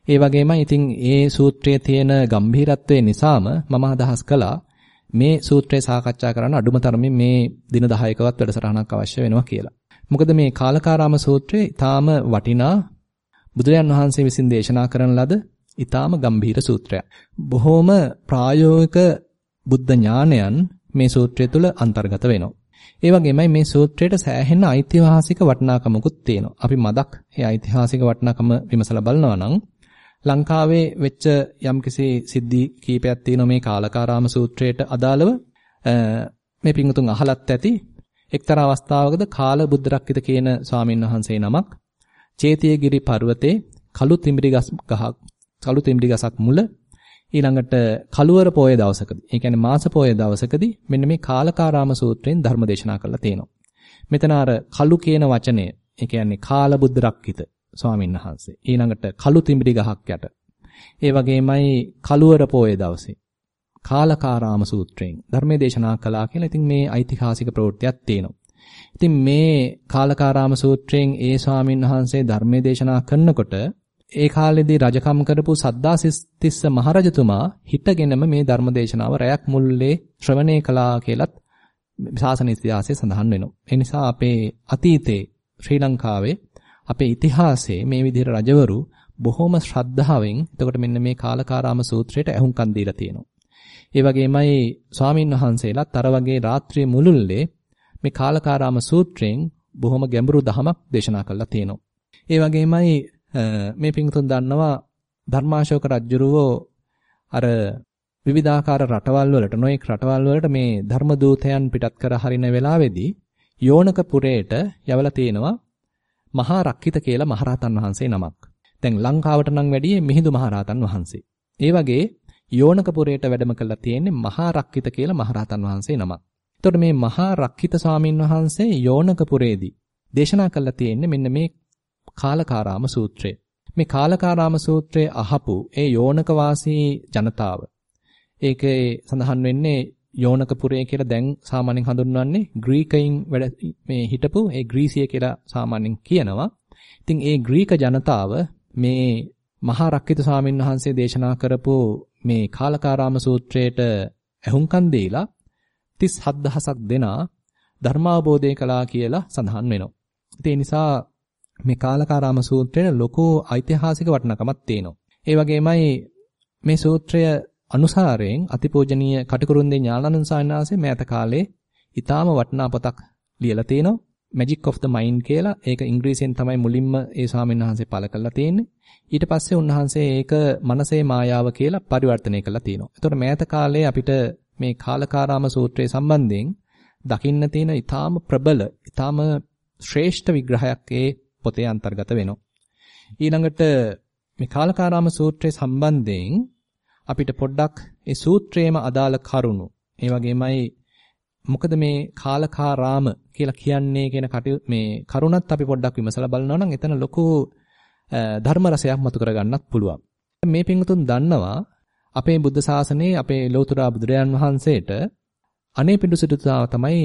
ඒ වගේමයි ඉතින් ඒ සූත්‍රයේ තියෙන ගැඹීරත්වය නිසාම මම අදහස් කළා. මේ සූත්‍රය සාකච්ඡා කරන්න අඩුම තරමින් මේ දින 10කවත් වැඩසටහනක් අවශ්‍ය වෙනවා කියලා. මොකද මේ කාලකාරාම සූත්‍රය ඊටාම වටිනා බුදුරජාන් වහන්සේ විසින් දේශනා කරන ලද ඊටාම ගැඹීර සූත්‍රයක්. බොහොම ප්‍රායෝගික බුද්ධ ඥානයන් මේ සූත්‍රය තුල අන්තර්ගත වෙනවා. ඒ වගේමයි මේ සූත්‍රයට සෑහෙන ඓතිහාසික වටිනාකමකුත් තියෙනවා. අපි මදක් මේ ඓතිහාසික වටිනාකම විමසලා බලනවා නම් ලංකාවේ වෙච්ච යම්කිසි සිද්ධි කීපයක් තියෙනවා මේ කාලකාරාම සූත්‍රයට අදාළව මේ පිංගුතුන් අහලත් ඇති එක්තරා අවස්ථාවකද කාල බුද්ධරක්කිත කියන ස්වාමින් වහන්සේ නමක් චේතියගිරි පර්වතේ කළු තිඹිරි ගස් ගහක් කළු තිඹිරි ගසක් මුල ඊළඟට කළුවර පොය දවසකදී, ඒ කියන්නේ මාස පොය දවසකදී මෙන්න මේ කාලකාරාම සූත්‍රයෙන් ධර්ම දේශනා කරලා තියෙනවා. මෙතන අර කළු කියන වචනය, ඒ කියන්නේ කාල බුද්ධ රක්කිත ස්වාමීන් වහන්සේ. ඊළඟට කළු තිඹිරි ගහක් යට. ඒ වගේමයි කළුවර පොය දවසේ කාලකාරාම සූත්‍රයෙන් ධර්මයේ දේශනා කළා කියලා ඉතින් මේ ඓතිහාසික ප්‍රවෘත්තියක් තියෙනවා. ඉතින් මේ කාලකාරාම සූත්‍රයෙන් ඒ ස්වාමින් වහන්සේ ධර්මයේ දේශනා කරනකොට ඒ කාලේදී රජකම් කරපු සද්දාසිස්තිස්ස මහරජතුමා හිටගෙනම මේ ධර්මදේශනාව රැයක් මුල්ලේ ශ්‍රවණය කළා කියලත් ශාසන ඉතිහාසයේ සඳහන් වෙනවා. ඒ නිසා අපේ අතීතේ ශ්‍රී ලංකාවේ අපේ ඉතිහාසයේ මේ විදිහට රජවරු බොහොම ශ්‍රද්ධාවෙන් එතකොට මෙන්න මේ කාලකාරාම සූත්‍රයට ඇහුම්කන් දීලා තියෙනවා. ඒ වගේමයි ස්වාමින් වහන්සේලාත් අර වගේ රාත්‍රියේ මුළුල්ලේ මේ කාලකාරාම සූත්‍රයෙන් බොහොම ගැඹුරු දහමක් දේශනා කළා තියෙනවා. ඒ වගේමයි මේ පිංතුන් දන්නවා ධර්මාශෝක රජුරෝ අර විවිධාකාර රටවල් වලට නොඑක් රටවල් වලට මේ ධර්ම දූතයන් පිටත් කර හරින වෙලාවේදී යෝනක පුරේට යවලා තියෙනවා මහා රක්කිත කියලා මහරහතන් වහන්සේ නමක්. දැන් ලංකාවට නම් වැඩි මිහිඳු මහරහතන් වහන්සේ. ඒ වගේ යෝනක පුරේට වැඩම කළා තියෙන්නේ මහා රක්කිත කියලා මහරහතන් වහන්සේ නමක්. එතකොට මේ මහා රක්කිත ස්වාමින් වහන්සේ යෝනක පුරේදී දේශනා කළා තියෙන්නේ මෙන්න මේ කාලකාරාම සූත්‍රය. මේ කාලකාරාම සූත්‍රය අහපු ඒ යෝනක වාසී ජනතාව. ඒකේ සඳහන් වෙන්නේ යෝනකපුරය කියලා දැන් සාමාන්‍යයෙන් හඳුන්වන්නේ ග්‍රීකයින් වැඩ මේ හිටපු ඒ ග්‍රීසිය කියලා සාමාන්‍යයෙන් කියනවා. ඉතින් ඒ ග්‍රීක ජනතාව මේ මහා රක්කිත ස්වාමීන් වහන්සේ දේශනා කරපු මේ කාලකාරාම සූත්‍රයට ඇහුම්කන් දීලා 37000ක් දෙනා ධර්මාවබෝධය කළා කියලා සඳහන් වෙනවා. ඒ නිසා මේ කාලකාරාම සූත්‍රයේ ලොකු ඓතිහාසික වටිනකමක් තියෙනවා. ඒ වගේමයි මේ සූත්‍රය අනුසාරයෙන් අතිපූජනීය කටුකුරුන්දී ඥානানন্দ සාමණේරයන්සේ මෑත කාලේ ඊටාම වටිනා පොතක් ලියලා තිනවා Magic of the Mind කියලා. ඒක ඉංග්‍රීසියෙන් තමයි මුලින්ම ඒ සාමණේරයන්සේ පළ කරලා තියෙන්නේ. ඊට පස්සේ උන්වහන්සේ ඒක මනසේ මායාව කියලා පරිවර්තනය කරලා තිනවා. එතකොට මෑත කාලේ අපිට මේ කාලකාරාම සූත්‍රය සම්බන්ධයෙන් දකින්න තියෙන ඊටාම ප්‍රබල ඊටාම ශ්‍රේෂ්ඨ විග්‍රහයක් ඒ පොතේ අන්තර්ගත වෙනවා. ඊළඟට මේ කාලකාරාම සූත්‍රය සම්බන්ධයෙන් අපිට පොඩ්ඩක් ඒ සූත්‍රයේම අදාළ කරුණු ඒ වගේමයි මොකද මේ කාලකාරාම කියලා කියන්නේ කියන කටයුතු මේ කරුණත් අපි පොඩ්ඩක් විමසලා බලනවා නම් එතන ලොකු ධර්ම රසයක් මතු කරගන්නත් පුළුවන්. මේ පිංගුතුන් දන්නවා අපේ බුද්ධ ශාසනයේ අපේ ලෞතර බුදුරයන් වහන්සේට අනේ පිඬු සිටුතා තමයි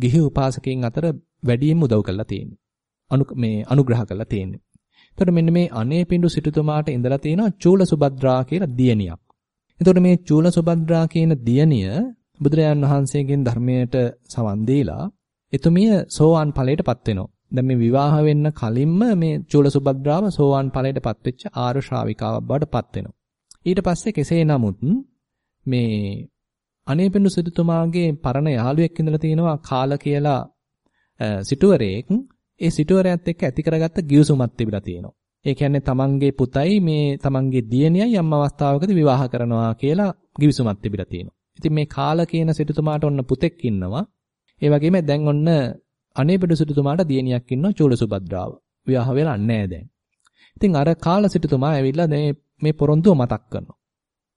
ගිහි උපාසකයන් අතර වැඩියෙන් උදව් කරලා තියෙන්නේ. අනු මේ අනුග්‍රහ කරලා තියෙන්නේ. එතකොට මෙන්න මේ අනේපිඬු සිටුතුමාට ඉඳලා තියෙනවා චූල සුභද්‍රා කියලා දියණියක්. එතකොට මේ චූල සුභද්‍රා කියන දියණිය බුදුරජාන් වහන්සේගෙන් ධර්මයට සවන් දීලා එතුමිය සෝවාන් ඵලයටපත් වෙනවා. දැන් මේ විවාහ වෙන්න කලින්ම මේ චූල සුභද්‍රාව සෝවාන් ඵලයටපත් වෙච්ච ආර්ය ශ්‍රාවිකාවක් බවටපත් වෙනවා. ඊට පස්සේ කෙසේ නමුත් මේ අනේපිඬු සිටුතුමාගේ පරණ යාළුවෙක් ඉඳලා තියෙනවා කාල කියලා සිටුවරයෙක් ඒ සිටුවරයත් එක්ක ඇති කරගත්ත ගිවිසුමක් තිබිලා තියෙනවා. ඒ කියන්නේ තමන්ගේ පුතයි මේ තමන්ගේ දියණියයි යම් අවස්ථාවකදී විවාහ කරනවා කියලා ගිවිසුමක් තිබිලා තියෙනවා. ඉතින් මේ කාල කියන සිටුතුමාට ඔන්න පුතෙක් ඉන්නවා. ඒ වගේම දැන් ඔන්න අනේපිඬු සිටුතුමාට දියණියක් ඉන්නවා චූලසුභද්‍රාව. විවාහ වෙලා නැහැ දැන්. ඉතින් අර කාල සිටුතුමා ඇවිල්ලා මේ පොරොන්දුව මතක් කරනවා.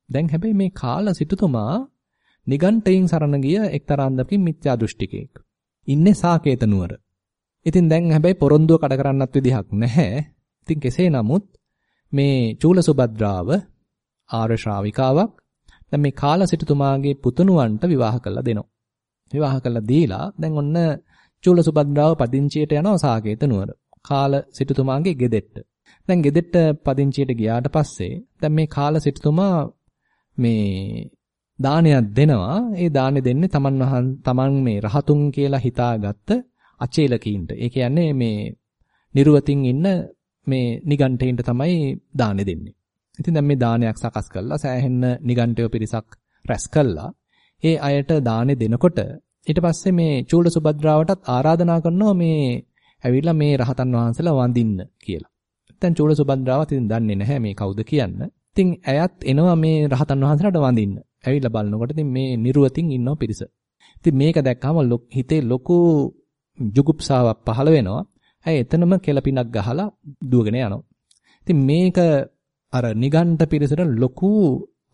දැන් හැබැයි මේ කාල සිටුතුමා නිගණ්ඨයෙන් සරණ ගිය එක්තරා අන්දමකින් මිත්‍යා දෘෂ්ටිකයෙක්. ඉන්නේ සාකේත නුවර. ඉතින් දැන් හැබැයි පොරොන්දුව කඩ කරන්නත් විදිහක් නැහැ. ඉතින් කෙසේ නමුත් මේ චූල සුභද්‍රාව ආර්ය ශ්‍රාවිකාවක් දැන් මේ කාල සිටුතුමාගේ පුතුණුවන්ට විවාහ කරලා දෙනවා. විවාහ කරලා දීලා දැන් ඔන්න චූල සුභද්‍රාව පදිංචියට යනවා සාකේත නුවර. කාල සිටුතුමාගේ ගෙදෙට්ට. දැන් ගෙදෙට්ට පදිංචියට ගියාට පස්සේ දැන් මේ කාල සිටුතුමා මේ දානයක් දෙනවා. ඒ දානේ දෙන්නේ තමන් වහන් තමන් මේ රහතුන් කියලා හිතාගත්ත අචේලකීන්ට. ඒ කියන්නේ මේ නිර්වතින් ඉන්න මේ නිගණ්ඨයින්ට තමයි දානේ දෙන්නේ. ඉතින් දැන් මේ දානයක් සකස් කළා සෑහෙන්න නිගණ්ඨය පිරිසක් රැස් කළා. ඒ අයට දානේ දෙනකොට ඊට පස්සේ මේ චූල සුභද්‍රාවටත් ආරාධනා කරනවා මේ ඇවිල්ලා මේ රහතන් වහන්සේලා වඳින්න කියලා. දැන් චූල සුභද්‍රාවත් ඉතින් දන්නේ නැහැ මේ කවුද කියන්න. ඉතින් ඇයත් එනවා මේ රහතන් වහන්සේලාට වඳින්න. ඇවිල්ලා බලනකොට ඉතින් මේ නිර්වතින් ඉන්නව පිරිස. ඉතින් මේක දැක්කම හිතේ ලොකු ජුගුප්සාවක් පහළ වෙනවා. ඇයි එතනම කෙලපිනක් ගහලා දුවගෙන යනවා. ඉතින් මේක අර නිගණ්ඨ පිරිසට ලොකු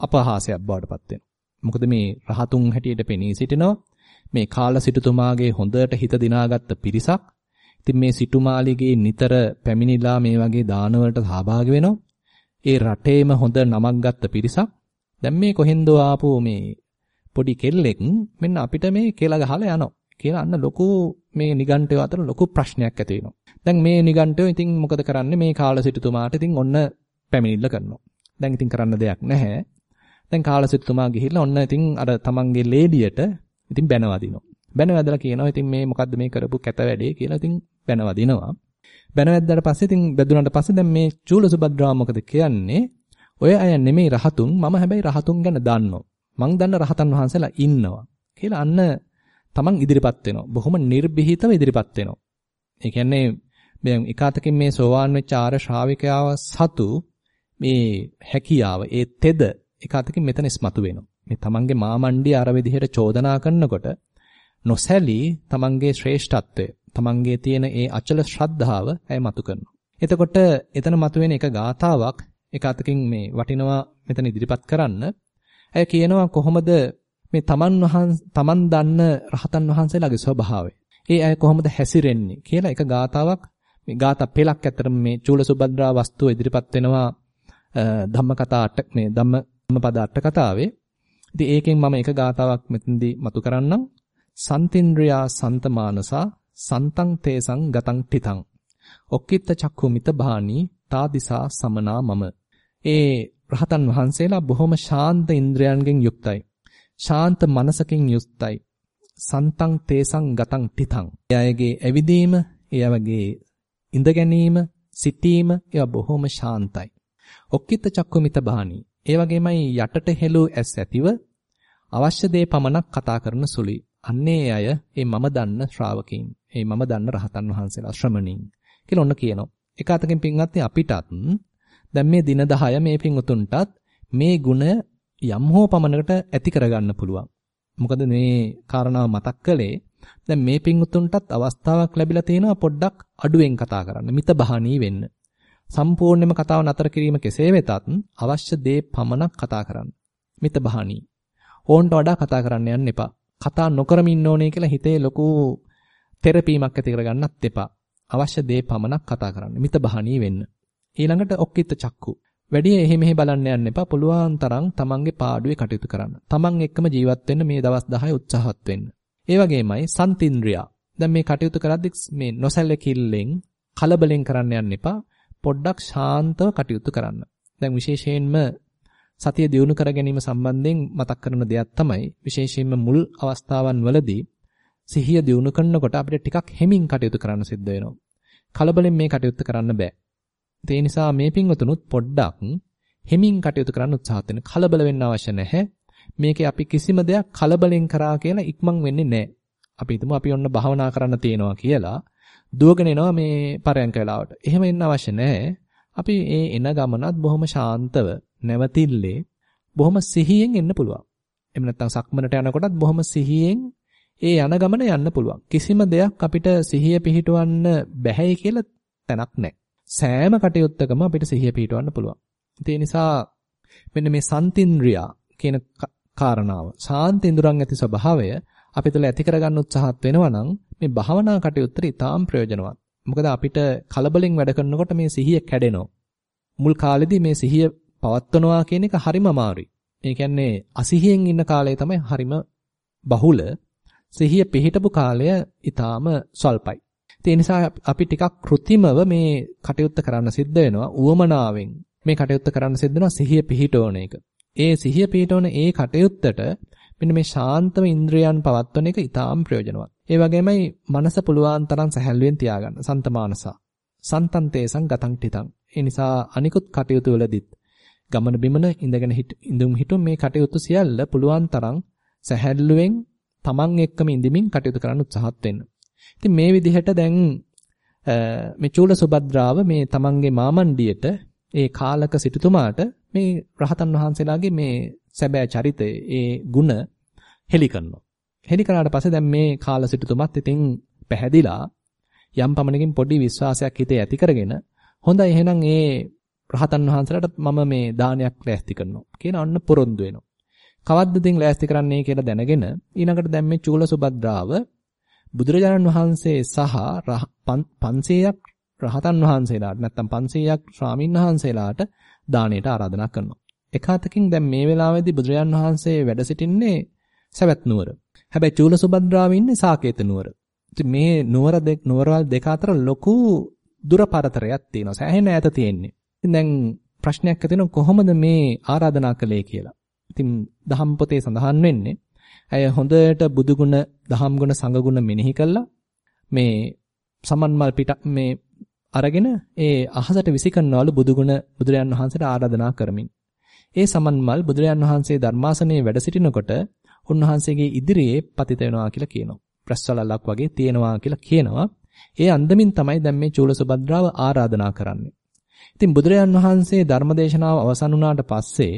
අපහාසයක් බවට පත් වෙනවා. මොකද මේ රහතුන් හැටියට පෙනී සිටිනවා. මේ කාල සිටුතුමාගේ හොඳට හිත දිනාගත්ත පිරිසක්. ඉතින් මේ සිටුමාලිගේ නිතර පැමිණිලා මේ වගේ දානවලට සහභාගී වෙනවා. ඒ රටේම හොඳ නමක් ගත්ත පිරිසක්. දැන් මේ කොහෙන්දෝ ආපු මේ පොඩි කෙල්ලෙක් මෙන්න අපිට මේ කියලා ගහලා යනවා. කියලා අන්න ලොකු මේ නිගණ්ඨය අතර ලොකු ප්‍රශ්නයක් ඇති වෙනවා. දැන් මේ නිගණ්ඨය ඉතින් මොකද කරන්නේ මේ කාලසිටුතුමාට ඉතින් ඔන්න පැමිණිල්ල කරනවා. දැන් ඉතින් කරන්න දෙයක් නැහැ. දැන් කාලසිටුතුමා ගිහිල්ලා ඔන්න ඉතින් අර තමන්ගේ ලේඩියට ඉතින් බැනවදිනවා. බැනවැදලා කියනවා ඉතින් මේ මොකද්ද මේ කරපු කැත වැඩේ කියලා ඉතින් බැනවදිනවා. බැනවැද්දාට පස්සේ ඉතින් බැදුනට පස්සේ දැන් මේ චූලසුබද්‍රා මොකද කියන්නේ? ඔය අය නෙමෙයි රහතුන් මම හැබැයි රහතුන් ගැන දන්නවා. මං දන්න රහතන් වහන්සේලා ඉන්නවා. කියලා අන්න තමන් ඉදිරිපත් වෙනවා. බොහොම නිර්භීතව ඉදිරිපත් වෙනවා. ඒ කියන්නේ දැන් එකාතකින් මේ සෝවාන් වෙච්ච ආර්ය ශ්‍රාවිකයාව සතු මේ හැකියාව ඒ තෙද එකාතකින් මෙතන ඉස්මතු වෙනවා. මේ තමන්ගේ මාමණ්ඩිය අර විදිහට චෝදනා කරනකොට නොසැලී තමන්ගේ ශ්‍රේෂ්ඨත්වය තමන්ගේ තියෙන ඒ අචල ශ්‍රද්ධාව ඇය මතු කරනවා. එතකොට එතන මතුවෙන එක ගාතාවක් එකාතකින් මේ වටිනවා මෙතන ඉදිරිපත් කරන්න. ඇය කියනවා කොහොමද මේ තමන් වහන්ස තමන් දන්න රහතන් වහන්සේලාගේ ස්වභාවය. ඒ අය කොහොමද හැසිරෙන්නේ කියලා එක ගාතාවක් මේ ගාථා පෙළක් ඇත්තටම මේ චූලසුබද්‍රා වස්තුව ඉදිරිපත් වෙනවා ධම්මකතා අට මේ ධම්මපද අට කතාවේ. ඉතින් ඒකෙන් මම එක ගාතාවක් මෙතනදී මතු කරන්නම්. සන්තින්ද්‍රියා සන්තමානසා සන්තං තේසං ගතං තිතං. ඔක්කිට චක්ඛුමිත බාණී තාදිසා සමනා මම. ඒ රහතන් වහන්සේලා බොහොම ශාන්ත ඉන්ද්‍රයන්ගෙන් යුක්තයි. ශාන්ත මනසකින් යුක්තයි. සන්තං තේසං ගතං තිතං. එයාගේ ඇවිදීම, එයාගේ ඉඳ ගැනීම, සිටීම ඒවා බොහොම ශාන්තයි. ඔක්කිත චක්කුමිත බාහනි. ඒ වගේමයි යටට හෙළූ ඇස් ඇතිව අවශ්‍ය දේ පමණක් කතා කරන සුළුයි. අන්නේ අය ඒ මම දන්න ශ්‍රාවකීන්. ඒ මම දන්න රහතන් වහන්සේලා ශ්‍රමණීන් කියලා ඔන්න කියනවා. එක අතකින් පින්වත්නි අපිටත් දැන් මේ දින 10 මේ පින්වතුන්ටත් මේ ගුණ යම් හෝ පමණකට ඇති කරගන්න පුළුවන්. මොකද මේ කාරණාව මතක් කළේ දැන් මේ පින්වතුන්ටත් අවස්ථාවක් ලැබිලා තියෙනවා පොඩ්ඩක් අඩුවෙන් කතා කරන්න. මිත බහණී වෙන්න. සම්පූර්ණයෙන්ම කතාව නතර කිරීම කෙසේ වෙතත් අවශ්‍ය දේ පමණක් කතා කරන්න. මිත බහණී. ඕන්ට වඩා කතා කරන්න යන්න එපා. කතා නොකරම ඉන්න ඕනේ කියලා හිතේ ලොකු තෙරපීමක් ඇති කරගන්නත් එපා. අවශ්‍ය දේ පමණක් කතා කරන්න. මිත බහණී වෙන්න. ඊළඟට ඔක්කිට චක්කු. වැඩි එහෙ මෙහෙ බලන්න යන්න එපා. පුළුවන් තරම් තමන්ගේ පාඩුවේ කටයුතු කරන්න. තමන් එක්කම ජීවත් වෙන්න මේ දවස් 10 උත්සාහවත් වෙන්න. ඒ වගේමයි සන්තින්ද්‍රියා. දැන් මේ කටයුතු කරද්දි මේ නොසැලකිල්ලෙන් කලබලෙන් කරන්න යන්න එපා. පොඩ්ඩක් ශාන්තව කටයුතු කරන්න. දැන් විශේෂයෙන්ම සතිය දියුණු කර ගැනීම සම්බන්ධයෙන් මතක් කරන දෙයක් තමයි විශේෂයෙන්ම මුල් අවස්ථාවන් වලදී සිහිය දියුණු කරනකොට අපිට ටිකක් හෙමින් කටයුතු කරන්න සිද්ධ වෙනවා. කලබලෙන් මේ කටයුත්ත කරන්න බෑ. ඒ නිසා මේ පින්වතුනුත් පොඩ්ඩක් හෙමින් කටයුතු කරන්න උත්සාහත් වෙන කලබල වෙන්න අවශ්‍ය නැහැ. මේකේ අපි කිසිම දෙයක් කලබලෙන් කරා කියලා ඉක්මන් වෙන්නේ නැහැ. අපි හිතමු අපි ඔන්න භාවනා කරන්න තියෙනවා කියලා දුවගෙන එනවා මේ පරයන්ක වෙලාවට. එහෙම එන්න අවශ්‍ය නැහැ. අපි ඒ එන ගමනත් බොහොම ශාන්තව නැවතිල්ලේ බොහොම සිහියෙන් එන්න පුළුවන්. එහෙම නැත්නම් සක්මනට යනකොටත් බොහොම සිහියෙන් ඒ යන ගමන යන්න පුළුවන්. කිසිම දෙයක් අපිට සිහිය පිහිටවන්න බැහැයි කියලා තැනක් නැහැ. සෑම කටයුත්තකම අපිට සිහිය පිහිටවන්න පුළුවන්. ඒ නිසා මෙන්න මේ සන්තින්ද්‍රියා කියන කාරණාව, සාන්තිඳුරන් ඇති ස්වභාවය අපි තුළ ඇති කරගන්න උත්සාහත් වෙනවා නම් මේ භාවනා කටයුත්තට ඉතාම ප්‍රයෝජනවත්. මොකද අපිට කලබලෙන් වැඩ කරනකොට මේ සිහිය කැඩෙනවා. මුල් කාලෙදී මේ සිහිය පවත්වනවා කියන එක හරිම අමාරුයි. ඒ කියන්නේ අසිහියෙන් ඉන්න කාලය තමයි හරිම බහුල. සිහිය පිහිටපු කාලය ඊටාම ස්වල්පයි. ඒ නිසා අපි ටිකක් કૃතිමව මේ කටයුත්ත කරන්න සිද්ධ වෙනවා. උවමනාවෙන් මේ කටයුත්ත කරන්න සිද්ධ වෙනවා සිහිය පිහිටවන එක. ඒ සිහිය පිහිටවන ඒ කටයුත්තට මෙන්න මේ ශාන්තම ඉන්ද්‍රයන් පවත්වන එක ඊටාම් ප්‍රයෝජනවත්. ඒ වගේමයි මනස පුළුවන් තරම් සැහැල්ලුවෙන් තියාගන්න. සන්තමානසා. සන්තන්තේසං ගතං ටිතං. ඒ නිසා අනිකුත් කටයුතු වලදීත් ගමන බිමන ඉඳගෙන ඉඳුම් හිටුම් මේ කටයුතු සියල්ල පුළුවන් තරම් සැහැල්ලුවෙන් තමන් එක්කම ඉඳිමින් කටයුතු කරන්න උත්සාහත් වෙන්න. ඉතින් මේ විදිහට දැන් මේ චූල සුබද්‍රාව මේ තමන්ගේ මාමණ්ඩියට ඒ කාලක සිටුතුමාට මේ රහතන් වහන්සේලාගේ මේ සැබෑ චරිතය ඒ ಗುಣ හෙලි කරනවා. හෙලි කරාට පස්සේ දැන් මේ කාල සිටුතුමත් ඉතින් පැහැදිලා යම් පමණකින් පොඩි විශ්වාසයක් හිතේ ඇති කරගෙන හොඳයි එහෙනම් ඒ රහතන් වහන්සේලාට මම මේ දානයක් ලෑස්ති කරනවා කියන අන්න පොරොන්දු වෙනවා. කවද්ද ඉතින් ලෑස්ති කරන්නේ කියලා දැනගෙන ඊළඟට දැන් මේ චූල සුබද්‍රාව බුදුරජාණන් වහන්සේ සහ 500ක් රහතන් වහන්සේලාට නැත්තම් 500ක් ශ්‍රාමින් වහන්සේලාට දාණයට ආරාධනා කරනවා. එක අතකින් දැන් මේ වෙලාවේදී බුදුරජාණන් වහන්සේ වැඩ සිටින්නේ සවැත් නුවර. හැබැයි චූල සුබද්‍රාව ඉන්නේ සාකේත නුවර. ඉතින් මේ නුවර දෙක නුවරවල් දෙක අතර ලොකු දුර පරතරයක් තියෙනවා. සෑහෙන ඈත තියෙන්නේ. ඉතින් දැන් ප්‍රශ්නයක් ඇති කොහොමද මේ ආරාධනා කළේ කියලා. ඉතින් දහම් පොතේ සඳහන් වෙන්නේ ඇය හොඳට බුදුගුණ, දහම්ගුණ, සංගුණ මෙනෙහි කළා. මේ සමන්මල් පිට මේ අරගෙන ඒ අහසට විසිකනවලු බුදුගුණ බුදුරයන් වහන්සේට ආරාධනා කරමින්. ඒ සමන්මල් බුදුරයන් වහන්සේ ධර්මාසනයේ වැඩ සිටිනකොට උන්වහන්සේගේ ඉදිරියේ පතිත වෙනවා කියලා කියනවා. ප්‍රස්වලලක් වගේ තියෙනවා කියලා කියනවා. ඒ අන්දමින් තමයි දැන් මේ චූලසුභද්‍රාව ආරාධනා කරන්නේ. ඉතින් බුදුරයන් වහන්සේ ධර්මදේශනාව අවසන් වුණාට පස්සේ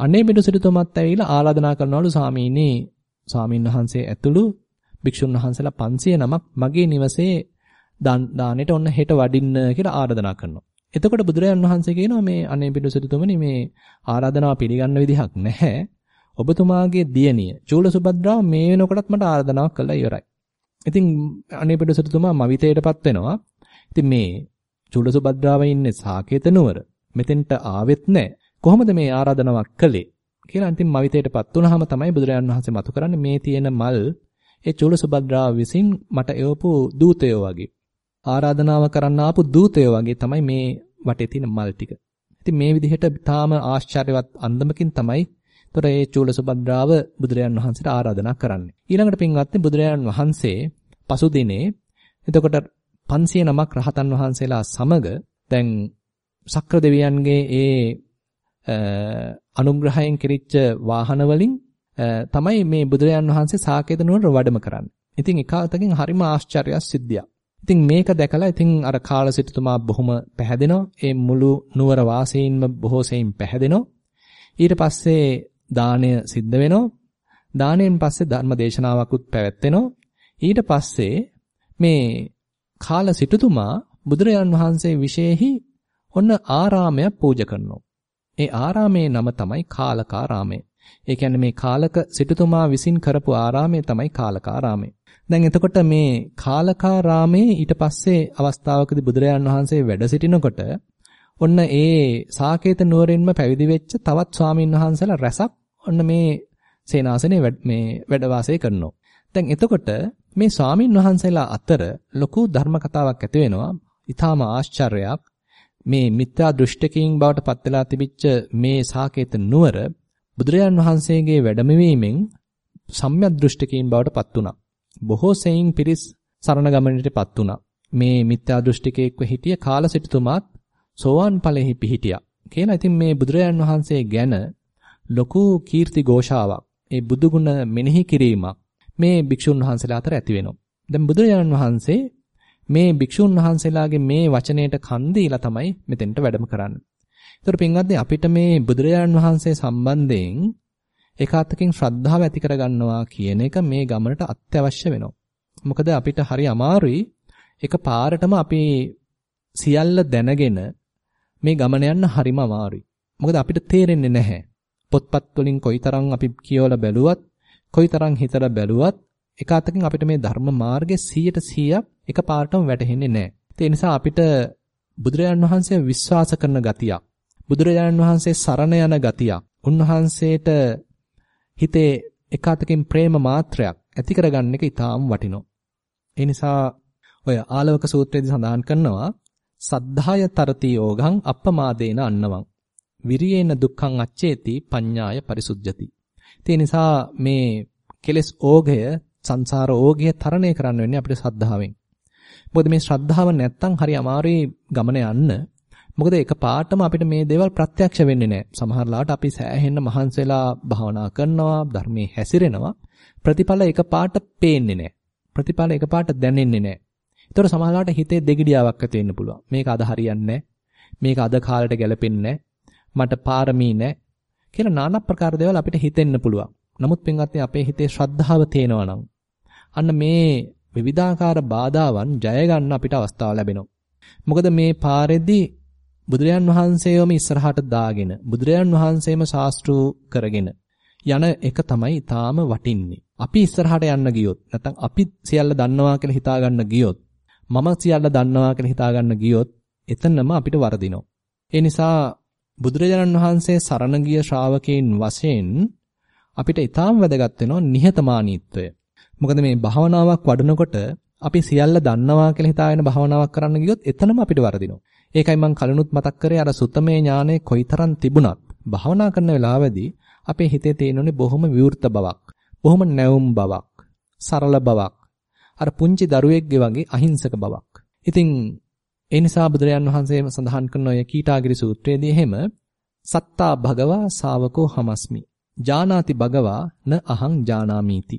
අනේ බිඩු සිටුතුමත් ඇවිල්ලා ආරාධනා කරනවලු ස්වාමීනි ස්වාමීන් වහන්සේ ඇතුළු භික්ෂුන් වහන්සේලා 500 නමක් මගේ නිවසේ දානෙට ඔන්න හෙට වඩින්න කියලා ආරාධනා කරනවා. එතකොට බුදුරජාන් වහන්සේ කියනවා මේ අනේ බිඩු සිටුතුමනි මේ ආරාධනාව පිළිගන්න විදිහක් නැහැ. ඔබතුමාගේ දියණිය චූල සුභද්‍රාව මේ වෙනකොටත් මට ආරාධනාවක් කළා ඉවරයි. ඉතින් අනේ බිඩු සිටුතුමා මවිතේටපත් වෙනවා. ඉතින් මේ චූල සුභද්‍රාව ඉන්නේ සාකේත නුවර. මෙතෙන්ට ආවෙත් නැහැ. කොහොමද මේ ආරාධනාවක් කළේ කියලා අන්තිම මවිතයටපත් වුනහම තමයි බුදුරජාණන් වහන්සේ මතු කරන්නේ මේ තියෙන මල් ඒ චූල සුභද්‍රාව විසින් මට එවපු දූතයෝ වගේ ආරාධනාව කරන්න ආපු දූතයෝ වගේ තමයි මේ වටේ තියෙන මල් ටික. ඉතින් මේ විදිහට තාම ආශ්චර්යවත් අන්දමකින් තමයි තොර ඒ චූල සුභද්‍රාව බුදුරජාණන් වහන්සේට ආරාධනා කරන්නේ. ඊළඟට පින්වත්නි බුදුරජාණන් වහන්සේ පසුදිනේ එතකොට 500 නමක් රහතන් වහන්සේලා සමග දැන් සක්‍ර දෙවියන්ගේ ඒ අනුග්‍රහයෙන් කෙරිච්ච වාහන වලින් තමයි මේ බුදුරජාන් වහන්සේ සාකේත නුවර වැඩම කරන්නේ. ඉතින් එකwidehatකින් හරිම ආශ්චර්යයක් සිද්ධියක්. ඉතින් මේක දැකලා ඉතින් අර කාලසිටුතුමා බොහොම පැහැදෙනවා. ඒ මුළු නුවර වාසීන්ම බොහෝ සෙයින් පැහැදෙනවා. ඊට පස්සේ දාණය සිද්ධ වෙනවා. දාණයෙන් පස්සේ ධර්ම දේශනාවකුත් පැවැත්වෙනවා. ඊට පස්සේ මේ කාලසිටුතුමා බුදුරජාන් වහන්සේ විශේෂෙහි ඔන්න ආරාමයක් පූජා කරනවා. ඒ ආරාමේ නම තමයි කාලකාරාමය. ඒ කියන්නේ මේ කාලක සිටුතුමා විසින් කරපු ආරාමය තමයි කාලකාරාමය. දැන් එතකොට මේ කාලකාරාමේ ඊට පස්සේ අවස්ථාවකදී බුදුරජාන් වහන්සේ වැඩ සිටිනකොට ඔන්න ඒ සාකේත නුවරින්ම පැවිදි වෙච්ච තවත් ස්වාමින් වහන්සේලා රැසක් ඔන්න මේ සේනාසනේ මේ වැඩ වාසය කරනවා. දැන් එතකොට මේ ස්වාමින් වහන්සේලා අතර ලොකු ධර්ම කතාවක් ඇති වෙනවා. ඊටාම ආශ්චර්යයක්. මේ මිත්‍යා දෘෂ්ටිකයින් බවට පත් වෙලා තිබිච්ච මේ සාකේත නුවර බුදුරජාන් වහන්සේගේ වැඩමවීමෙන් සම්‍යක් දෘෂ්ටිකයින් බවට පත් වුණා. බොහෝ සෙයින් පිරිස් සරණ ගමනටපත් වුණා. මේ මිත්‍යා දෘෂ්ටිකයෙක්ව හිටිය කාලසිටුතුමාත් සෝවාන් ඵලෙහි පිහිටියා. කියලා ඉතින් මේ බුදුරජාන් වහන්සේ ගැන ලොකු කීර්ති ഘോഷාවක් ඒ බුදු ගුණ මෙනෙහි කිරීමක් මේ භික්ෂුන් වහන්සේලා අතර ඇති වෙනවා. දැන් බුදුරජාණන් වහන්සේ මේ භික්ෂුන් වහන්සේලාගේ මේ වචනයට කන් දීලා තමයි මෙතෙන්ට වැඩම කරන්නේ. ඒතර පින්වත්නි අපිට මේ බුදුරජාණන් වහන්සේ සම්බන්ධයෙන් ඒකාතකින් ශ්‍රද්ධාව ඇති කරගන්නවා කියන එක මේ ගමනට අත්‍යවශ්‍ය වෙනවා. මොකද අපිට හරි අමාරුයි එක පාරටම අපි සියල්ල දැනගෙන මේ ගමන යන්න හරිම අමාරුයි. මොකද අපිට තේරෙන්නේ නැහැ. පොත්පත් වලින් කොයිතරම් අපි කියවලා බැලුවත් කොයිතරම් හිතලා බැලුවත් එක අතකින් අපිට මේ ධර්ම මාර්ගයේ 100% එක පාරටම වැටහෙන්නේ නැහැ. ඒ නිසා අපිට බුදුරජාණන් වහන්සේ විශ්වාස කරන ගතියක්, බුදුරජාණන් වහන්සේ සරණ යන ගතියක්, උන්වහන්සේට හිතේ එක අතකින් ප්‍රේම මාත්‍රයක් ඇති කරගන්න එක ඊටාම් වටිනවා. ඒ නිසා ඔය ආලවක සූත්‍රයේදී සඳහන් කරනවා සද්ධාය තරති යෝගං අප්පමාදේන අන්නවං විරියේන දුක්ඛං අච්චේති පඤ්ඤාය පරිසුද්ධති. ඒ නිසා මේ කෙලෙස් ඕගය සංසාර ඕගය තරණය කරන්න වෙන්නේ අපිට ශ්‍රද්ධාවෙන්. මොකද මේ ශ්‍රද්ධාව නැත්තම් හරි අමාරුයි ගමන යන්න. මොකද එක පාටම අපිට මේ දේවල් ප්‍රත්‍යක්ෂ වෙන්නේ නැහැ. සමහර ලාට අපි සෑහෙන්න මහන්සි වෙලා භාවනා කරනවා, ධර්මයේ හැසිරෙනවා. ප්‍රතිඵල එක පාට පේන්නේ නැහැ. ප්‍රතිඵල එක පාට දැනෙන්නේ නැහැ. ඒතර සමහර ලාට හිතේ දෙගිඩියාවක් ඇති වෙන්න පුළුවන්. මේක අද හරියන්නේ මේක අද කාලෙට ගැලපෙන්නේ මට පාරමී නැහැ. කියලා নানা ප්‍රකාර දේවල් අපිට හිතෙන්න පුළුවන්. නමුත් පින්වත්නි අපේ හිතේ ශ්‍රද්ධාව තේනවා නම් අන්න මේ විවිධාකාර බාධාවන් ජය ගන්න අපිට අවස්ථාව ලැබෙනවා. මොකද මේ පාරෙදී බුදුරයන් වහන්සේවම ඉස්සරහට දාගෙන බුදුරයන් වහන්සේම ශාස්ත්‍රූ කරගෙන යන එක තමයි ඊටාම වටින්නේ. අපි ඉස්සරහට යන්න ගියොත් නැත්නම් අපි සියල්ල දන්නවා කියලා හිතා ගන්න ගියොත් මම සියල්ල දන්නවා කියලා හිතා ගන්න ගියොත් එතනම අපිට වරදිනවා. ඒ නිසා බුදුරජාණන් වහන්සේ සරණ ගිය ශ්‍රාවකයන් වශයෙන් අපිට ඊටාම් වැදගත් වෙනවා නිහතමානීත්වය. මොකද මේ භාවනාවක් වඩනකොට අපි සියල්ල දන්නවා කියලා හිතාගෙන භාවනාවක් කරන්න ගියොත් එතනම අපිට වරදිනවා. ඒකයි මම කලිනුත් මතක් කරේ අර සුත්තමේ ඥානෙ කොයිතරම් තිබුණත් භාවනා කරන වෙලාවේදී අපේ හිතේ තියෙනුනේ බොහොම විවෘත බවක්, බොහොම නැවුම් බවක්, සරල බවක්, අර පුංචි දරුවෙක්ගේ වගේ අහිංසක බවක්. ඉතින් ඒ නිසා බුදුරජාන් වහන්සේ සඳහන් කරන ඔය කීටාගිරි සූත්‍රයේදී එහෙම සත්තා භගවා ශාවකෝ හමස්මි. ජානාති භගවා න අහං ජානාමීති.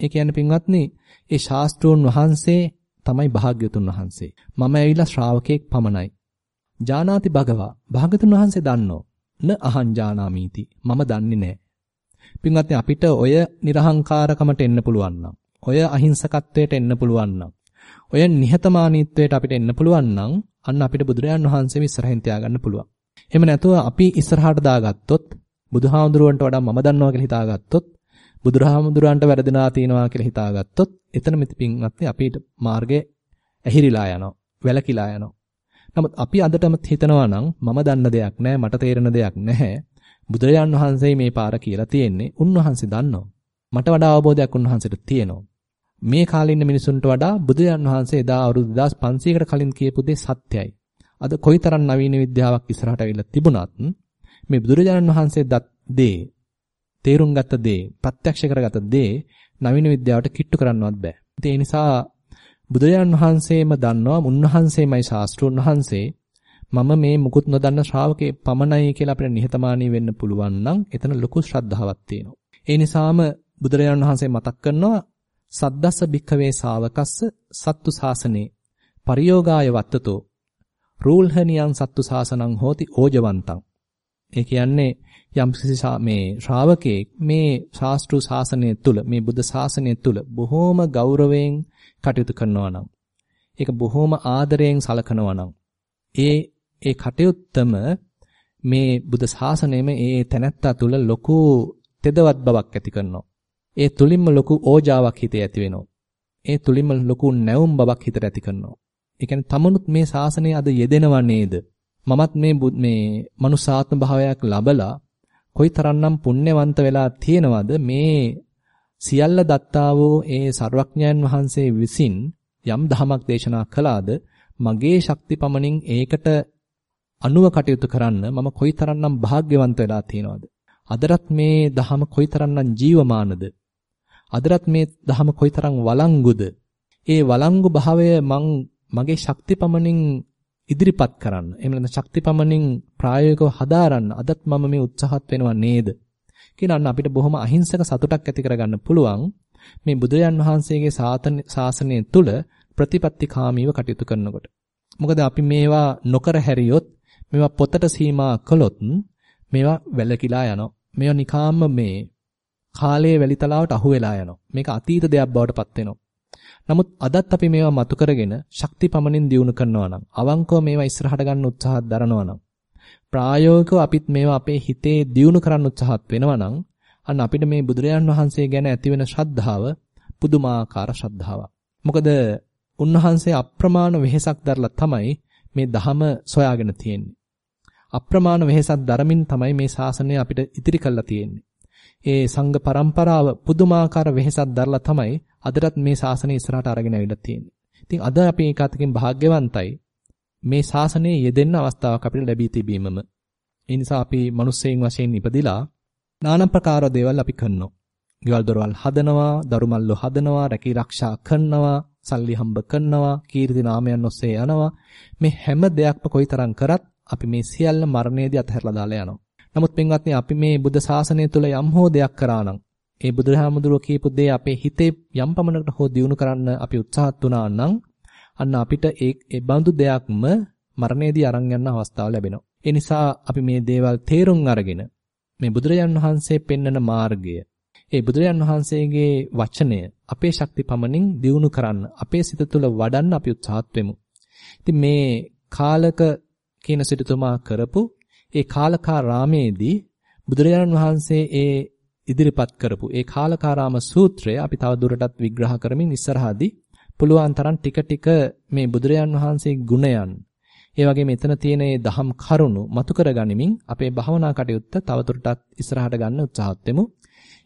ඒ කියන්නේ පින්වත්නි, ඒ ශාස්ත්‍රෝන් වහන්සේ තමයි භාග්‍යතුන් වහන්සේ. මම ඇවිල්ලා ශ්‍රාවකෙක් පමණයි. ජානාති භගවා භාග්‍යතුන් වහන්සේ දන්නෝ. න අහං ජානාමීති. මම දන්නේ නැහැ. පින්වත්නි අපිට ඔය නිර්හංකාරකමට එන්න පුළුවන් නම්, ඔය අහිංසකත්වයට එන්න පුළුවන් නම්, ඔය නිහතමානීත්වයට අපිට එන්න පුළුවන් නම් අන්න අපිට බුදුරජාන් වහන්සේව ඉස්සරහින් තියාගන්න පුළුවන්. එහෙම නැතුව අපි ඉස්සරහට දාගත්තොත් බුදුහාමුදුරුවන්ට වඩා මම දන්නවා කියලා හිතාගත්තොත් බුදුරහාමුදුරන්ට වැරදිනා තියනවා කියලා හිතාගත්තොත් එතන මිතිපින්වත් අපිට මාර්ගය ඇහිරිලා යනවා, වැලකිලා යනවා. නමුත් අපි අදටම හිතනවා නම් මම දන්න දෙයක් නැහැ, මට තේරෙන දෙයක් නැහැ. බුදුරජාන් වහන්සේ මේ පාර කියලා තියෙන්නේ. උන්වහන්සේ දන්නවා. මට වඩා අවබෝධයක් උන්වහන්සේට තියෙනවා. මේ කාලේ ඉන්න මිනිසුන්ට වඩා බුදුරජාන් වහන්සේ එදා අවුරුදු 2500කට කලින් කියපු දේ සත්‍යයි. අද කොයිතරම් නවීන විද්‍යාවක් ඉස්සරහට අවිල්ලා තිබුණත් මේ බුදුරජාණන් වහන්සේ දත් දේ තේරුම් ගත්ත දේ ප්‍රත්‍යක්ෂ කරගත්ත දේ නවීන විද්‍යාවට කිට්ටු කරන්නවත් බෑ. ඒ නිසා බුදුරජාණන් වහන්සේම දන්නවා උන්වහන්සේමයි ශාස්ත්‍රෝන් වහන්සේ මම මේ මුකුත් නොදන්න ශ්‍රාවකේ පමණයි කියලා අපිට නිහතමානී වෙන්න පුළුවන් නම් එතන ලොකු ශ්‍රද්ධාවක් තියෙනවා. ඒ නිසාම බුදුරජාණන් වහන්සේ මතක් කරනවා සද්දස්ස භික්ඛවේ ශාවකස්ස සත්තු ශාසනේ පරියෝගාය වත්තතෝ රූල්හනියන් සත්තු ශාසනං හෝති ඕජවන්තං ඒ කියන්නේ යම්කිසි මේ ශ්‍රාවකෙක් මේ ශාස්ත්‍රු ශාසනය තුල මේ බුද්ධ ශාසනය තුල බොහෝම ගෞරවයෙන් කටයුතු කරනවා නම් ඒක බොහෝම ආදරයෙන් සලකනවා නම් ඒ ඒ කටයුත්තම මේ බුද්ධ ශාසනයෙම ඒ තැනැත්තා තුල ලොකු තෙදවත් බවක් ඇති කරනවා. ඒ තුලින්ම ලොකු ඕජාවක් හිතේ ඇති වෙනවා. ඒ තුලින්ම ලොකු නැවුම් බවක් හිතට ඇති කරනවා. ඒ කියන්නේ තමනුත් මේ ශාසනය අද යෙදෙනව නේද? මමත් මේ මේ මනුසාත්ම භාවයක් ලබලා කොයිතරම්නම් පුණ්‍යවන්ත වෙලා තියෙනවද? මේ සියල්ල දත්තා වූ ඒ සර්වඥයන් වහන්සේ විසින් යම් ධමයක් දේශනා කළාද මගේ ශක්ති පමණින් ඒකට අනුව කටයුතු කරන්න මම කොයිතරම්නම් වාග්යවන්ත වෙලා තියෙනවද? අදටත් මේ ධහම කොයිතරම්නම් ජීවමානද? අදටත් මේ ධහම කොයිතරම් වළංගුද? ඒ වළංගු භාවය මං මගේ ශක්ති පමණින් ඉදිරිපත් කරන්න එහෙම නැත්නම් ශක්ති පමණින් ප්‍රායෝගිකව හදාරන්න අදත් මම මේ උත්සාහත් වෙනවා නේද කියන අන්න අපිට බොහොම අහිංසක සතුටක් ඇති කරගන්න පුළුවන් මේ බුදුරජාන් වහන්සේගේ ශාසනය තුල ප්‍රතිපත්තිකාමීව කටයුතු කරනකොට. මොකද අපි මේවා නොකර හැරියොත් මේවා පොතට සීමා කළොත් මේවා වැලකිලා යනවා. මේවා නිකාම්ම මේ කාලයේ වැලිතලාවට අහු වෙලා යනවා. මේක අතීත දෙයක් බවට පත් වෙනවා. නමුත් අදත් අපි මේවා මතු කරගෙන ශක්ති පමණින් දියුණු කරනවා නම් අවංකව මේවා ඉස්සරහට ගන්න උත්සාහ දරනවා නම් ප්‍රායෝගිකව අපිත් මේවා අපේ හිතේ දියුණු කරන්න උත්සාහත් වෙනවා නම් අන්න අපිට මේ බුදුරජාන් වහන්සේ ගැන ඇතිවෙන ශ්‍රද්ධාව පුදුමාකාර ශ්‍රද්ධාවක්. මොකද උන්වහන්සේ අප්‍රමාණ වෙහෙසක් දරලා තමයි මේ ධහම සොයාගෙන තියෙන්නේ. අප්‍රමාණ වෙහෙසක් දරමින් තමයි මේ ශාසනය අපිට ඉදිරි කළා තියෙන්නේ. ඒ සංඝ પરම්පරාව පුදුමාකාර වෙහෙසක් දරලා තමයි අදටත් මේ ශාසනය ඉස්සරහට අරගෙන ඇවිල්ලා තියෙන්නේ. ඉතින් අද අපි ඒකතකින් භාග්‍යවන්තයි. මේ ශාසනයේ යෙදෙන්න අවස්ථාවක් අපිට ලැබී තිබීමම. ඒ නිසා අපි මිනිස්සෙයින් වශයෙන් ඉපදිලා নানা ප්‍රකාර දේවල් අපි කරනවා. ගෙවල් දොරවල් හදනවා, දරුමල්ලෝ හදනවා, රැකී ආරක්ෂා කරනවා, සල්ලි හම්බ කරනවා, කීර්ති නාමයන් ඔස්සේ යනවා. මේ හැම දෙයක්ම කොයිතරම් කරත් අපි මේ සියල්ල මරණයේදී අතහැරලා දාලා යනවා. නමුත් පින්වත්නි අපි මේ බුද්ධ ශාසනය තුළ යම් හෝ දෙයක් කරා නම් ඒ බුදුරහමඳුරෝ කියපු දේ අපේ හිතේ යම් පමණකට හෝ දියුණු කරන්න අපි උත්සාහත් වුණා නම් අන්න අපිට ඒ ඒ බඳු දෙයක්ම මරණයේදී අරන් යන්න අවස්ථාව ලැබෙනවා. ඒ නිසා අපි මේ දේවල් තේරුම් අරගෙන මේ බුදුරජාන් වහන්සේ පෙන්වන මාර්ගය ඒ බුදුරජාන් වහන්සේගේ වචනය අපේ ශක්ති පමණින් දියුණු කරන්න අපේ සිත තුළ වඩන්න අපි උත්සාහත් වෙමු. ඉතින් මේ කාලක කියන සිටුතුමා කරපු ඒ කාලකාරාමේදී බුදුරජාණන් වහන්සේ ඒ ඉදිරිපත් කරපු ඒ කාලකාරාම සූත්‍රය අපි තව දුරටත් විග්‍රහ කරමින් ඉස්සරහදී පුළුවන් තරම් ටික ටික මේ බුදුරජාන් වහන්සේගේ ගුණයන් ඒ වගේ මෙතන තියෙන මේ දහම් කරුණු මතු කරගනිමින් අපේ භවනා කටයුත්ත තවදුරටත් ඉස්සරහට ගන්න උත්සාහත් වෙමු.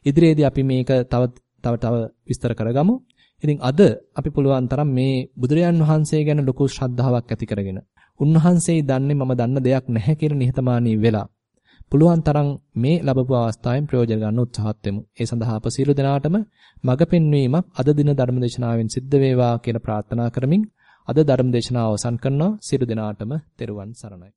ඉදිරියේදී අපි මේක තව තව තව විස්තර කරගමු. ඉතින් අද අපි පුළුවන් තරම් මේ බුදුරජාන් වහන්සේ ගැන ලොකු ශ්‍රද්ධාවක් ඇති කරගෙන උන්වහන්සේ දන්නේ මම දන්න දෙයක් නැහැ කියලා නිහතමානී වෙලා පුළුවන් තරම් මේ ලැබපු අවස්ථාවෙන් ප්‍රයෝජන ගන්න උත්සාහත් වෙමු. ඒ සඳහා අප සියලු දෙනාටම මඟ පෙන්වීමක් අද දින ධර්මදේශනාවෙන් සිද්ධ වේවා කියලා ප්‍රාර්ථනා කරමින් අද ධර්මදේශනාව අවසන් කරනවා. සියලු දෙනාටම තෙරුවන් සරණයි.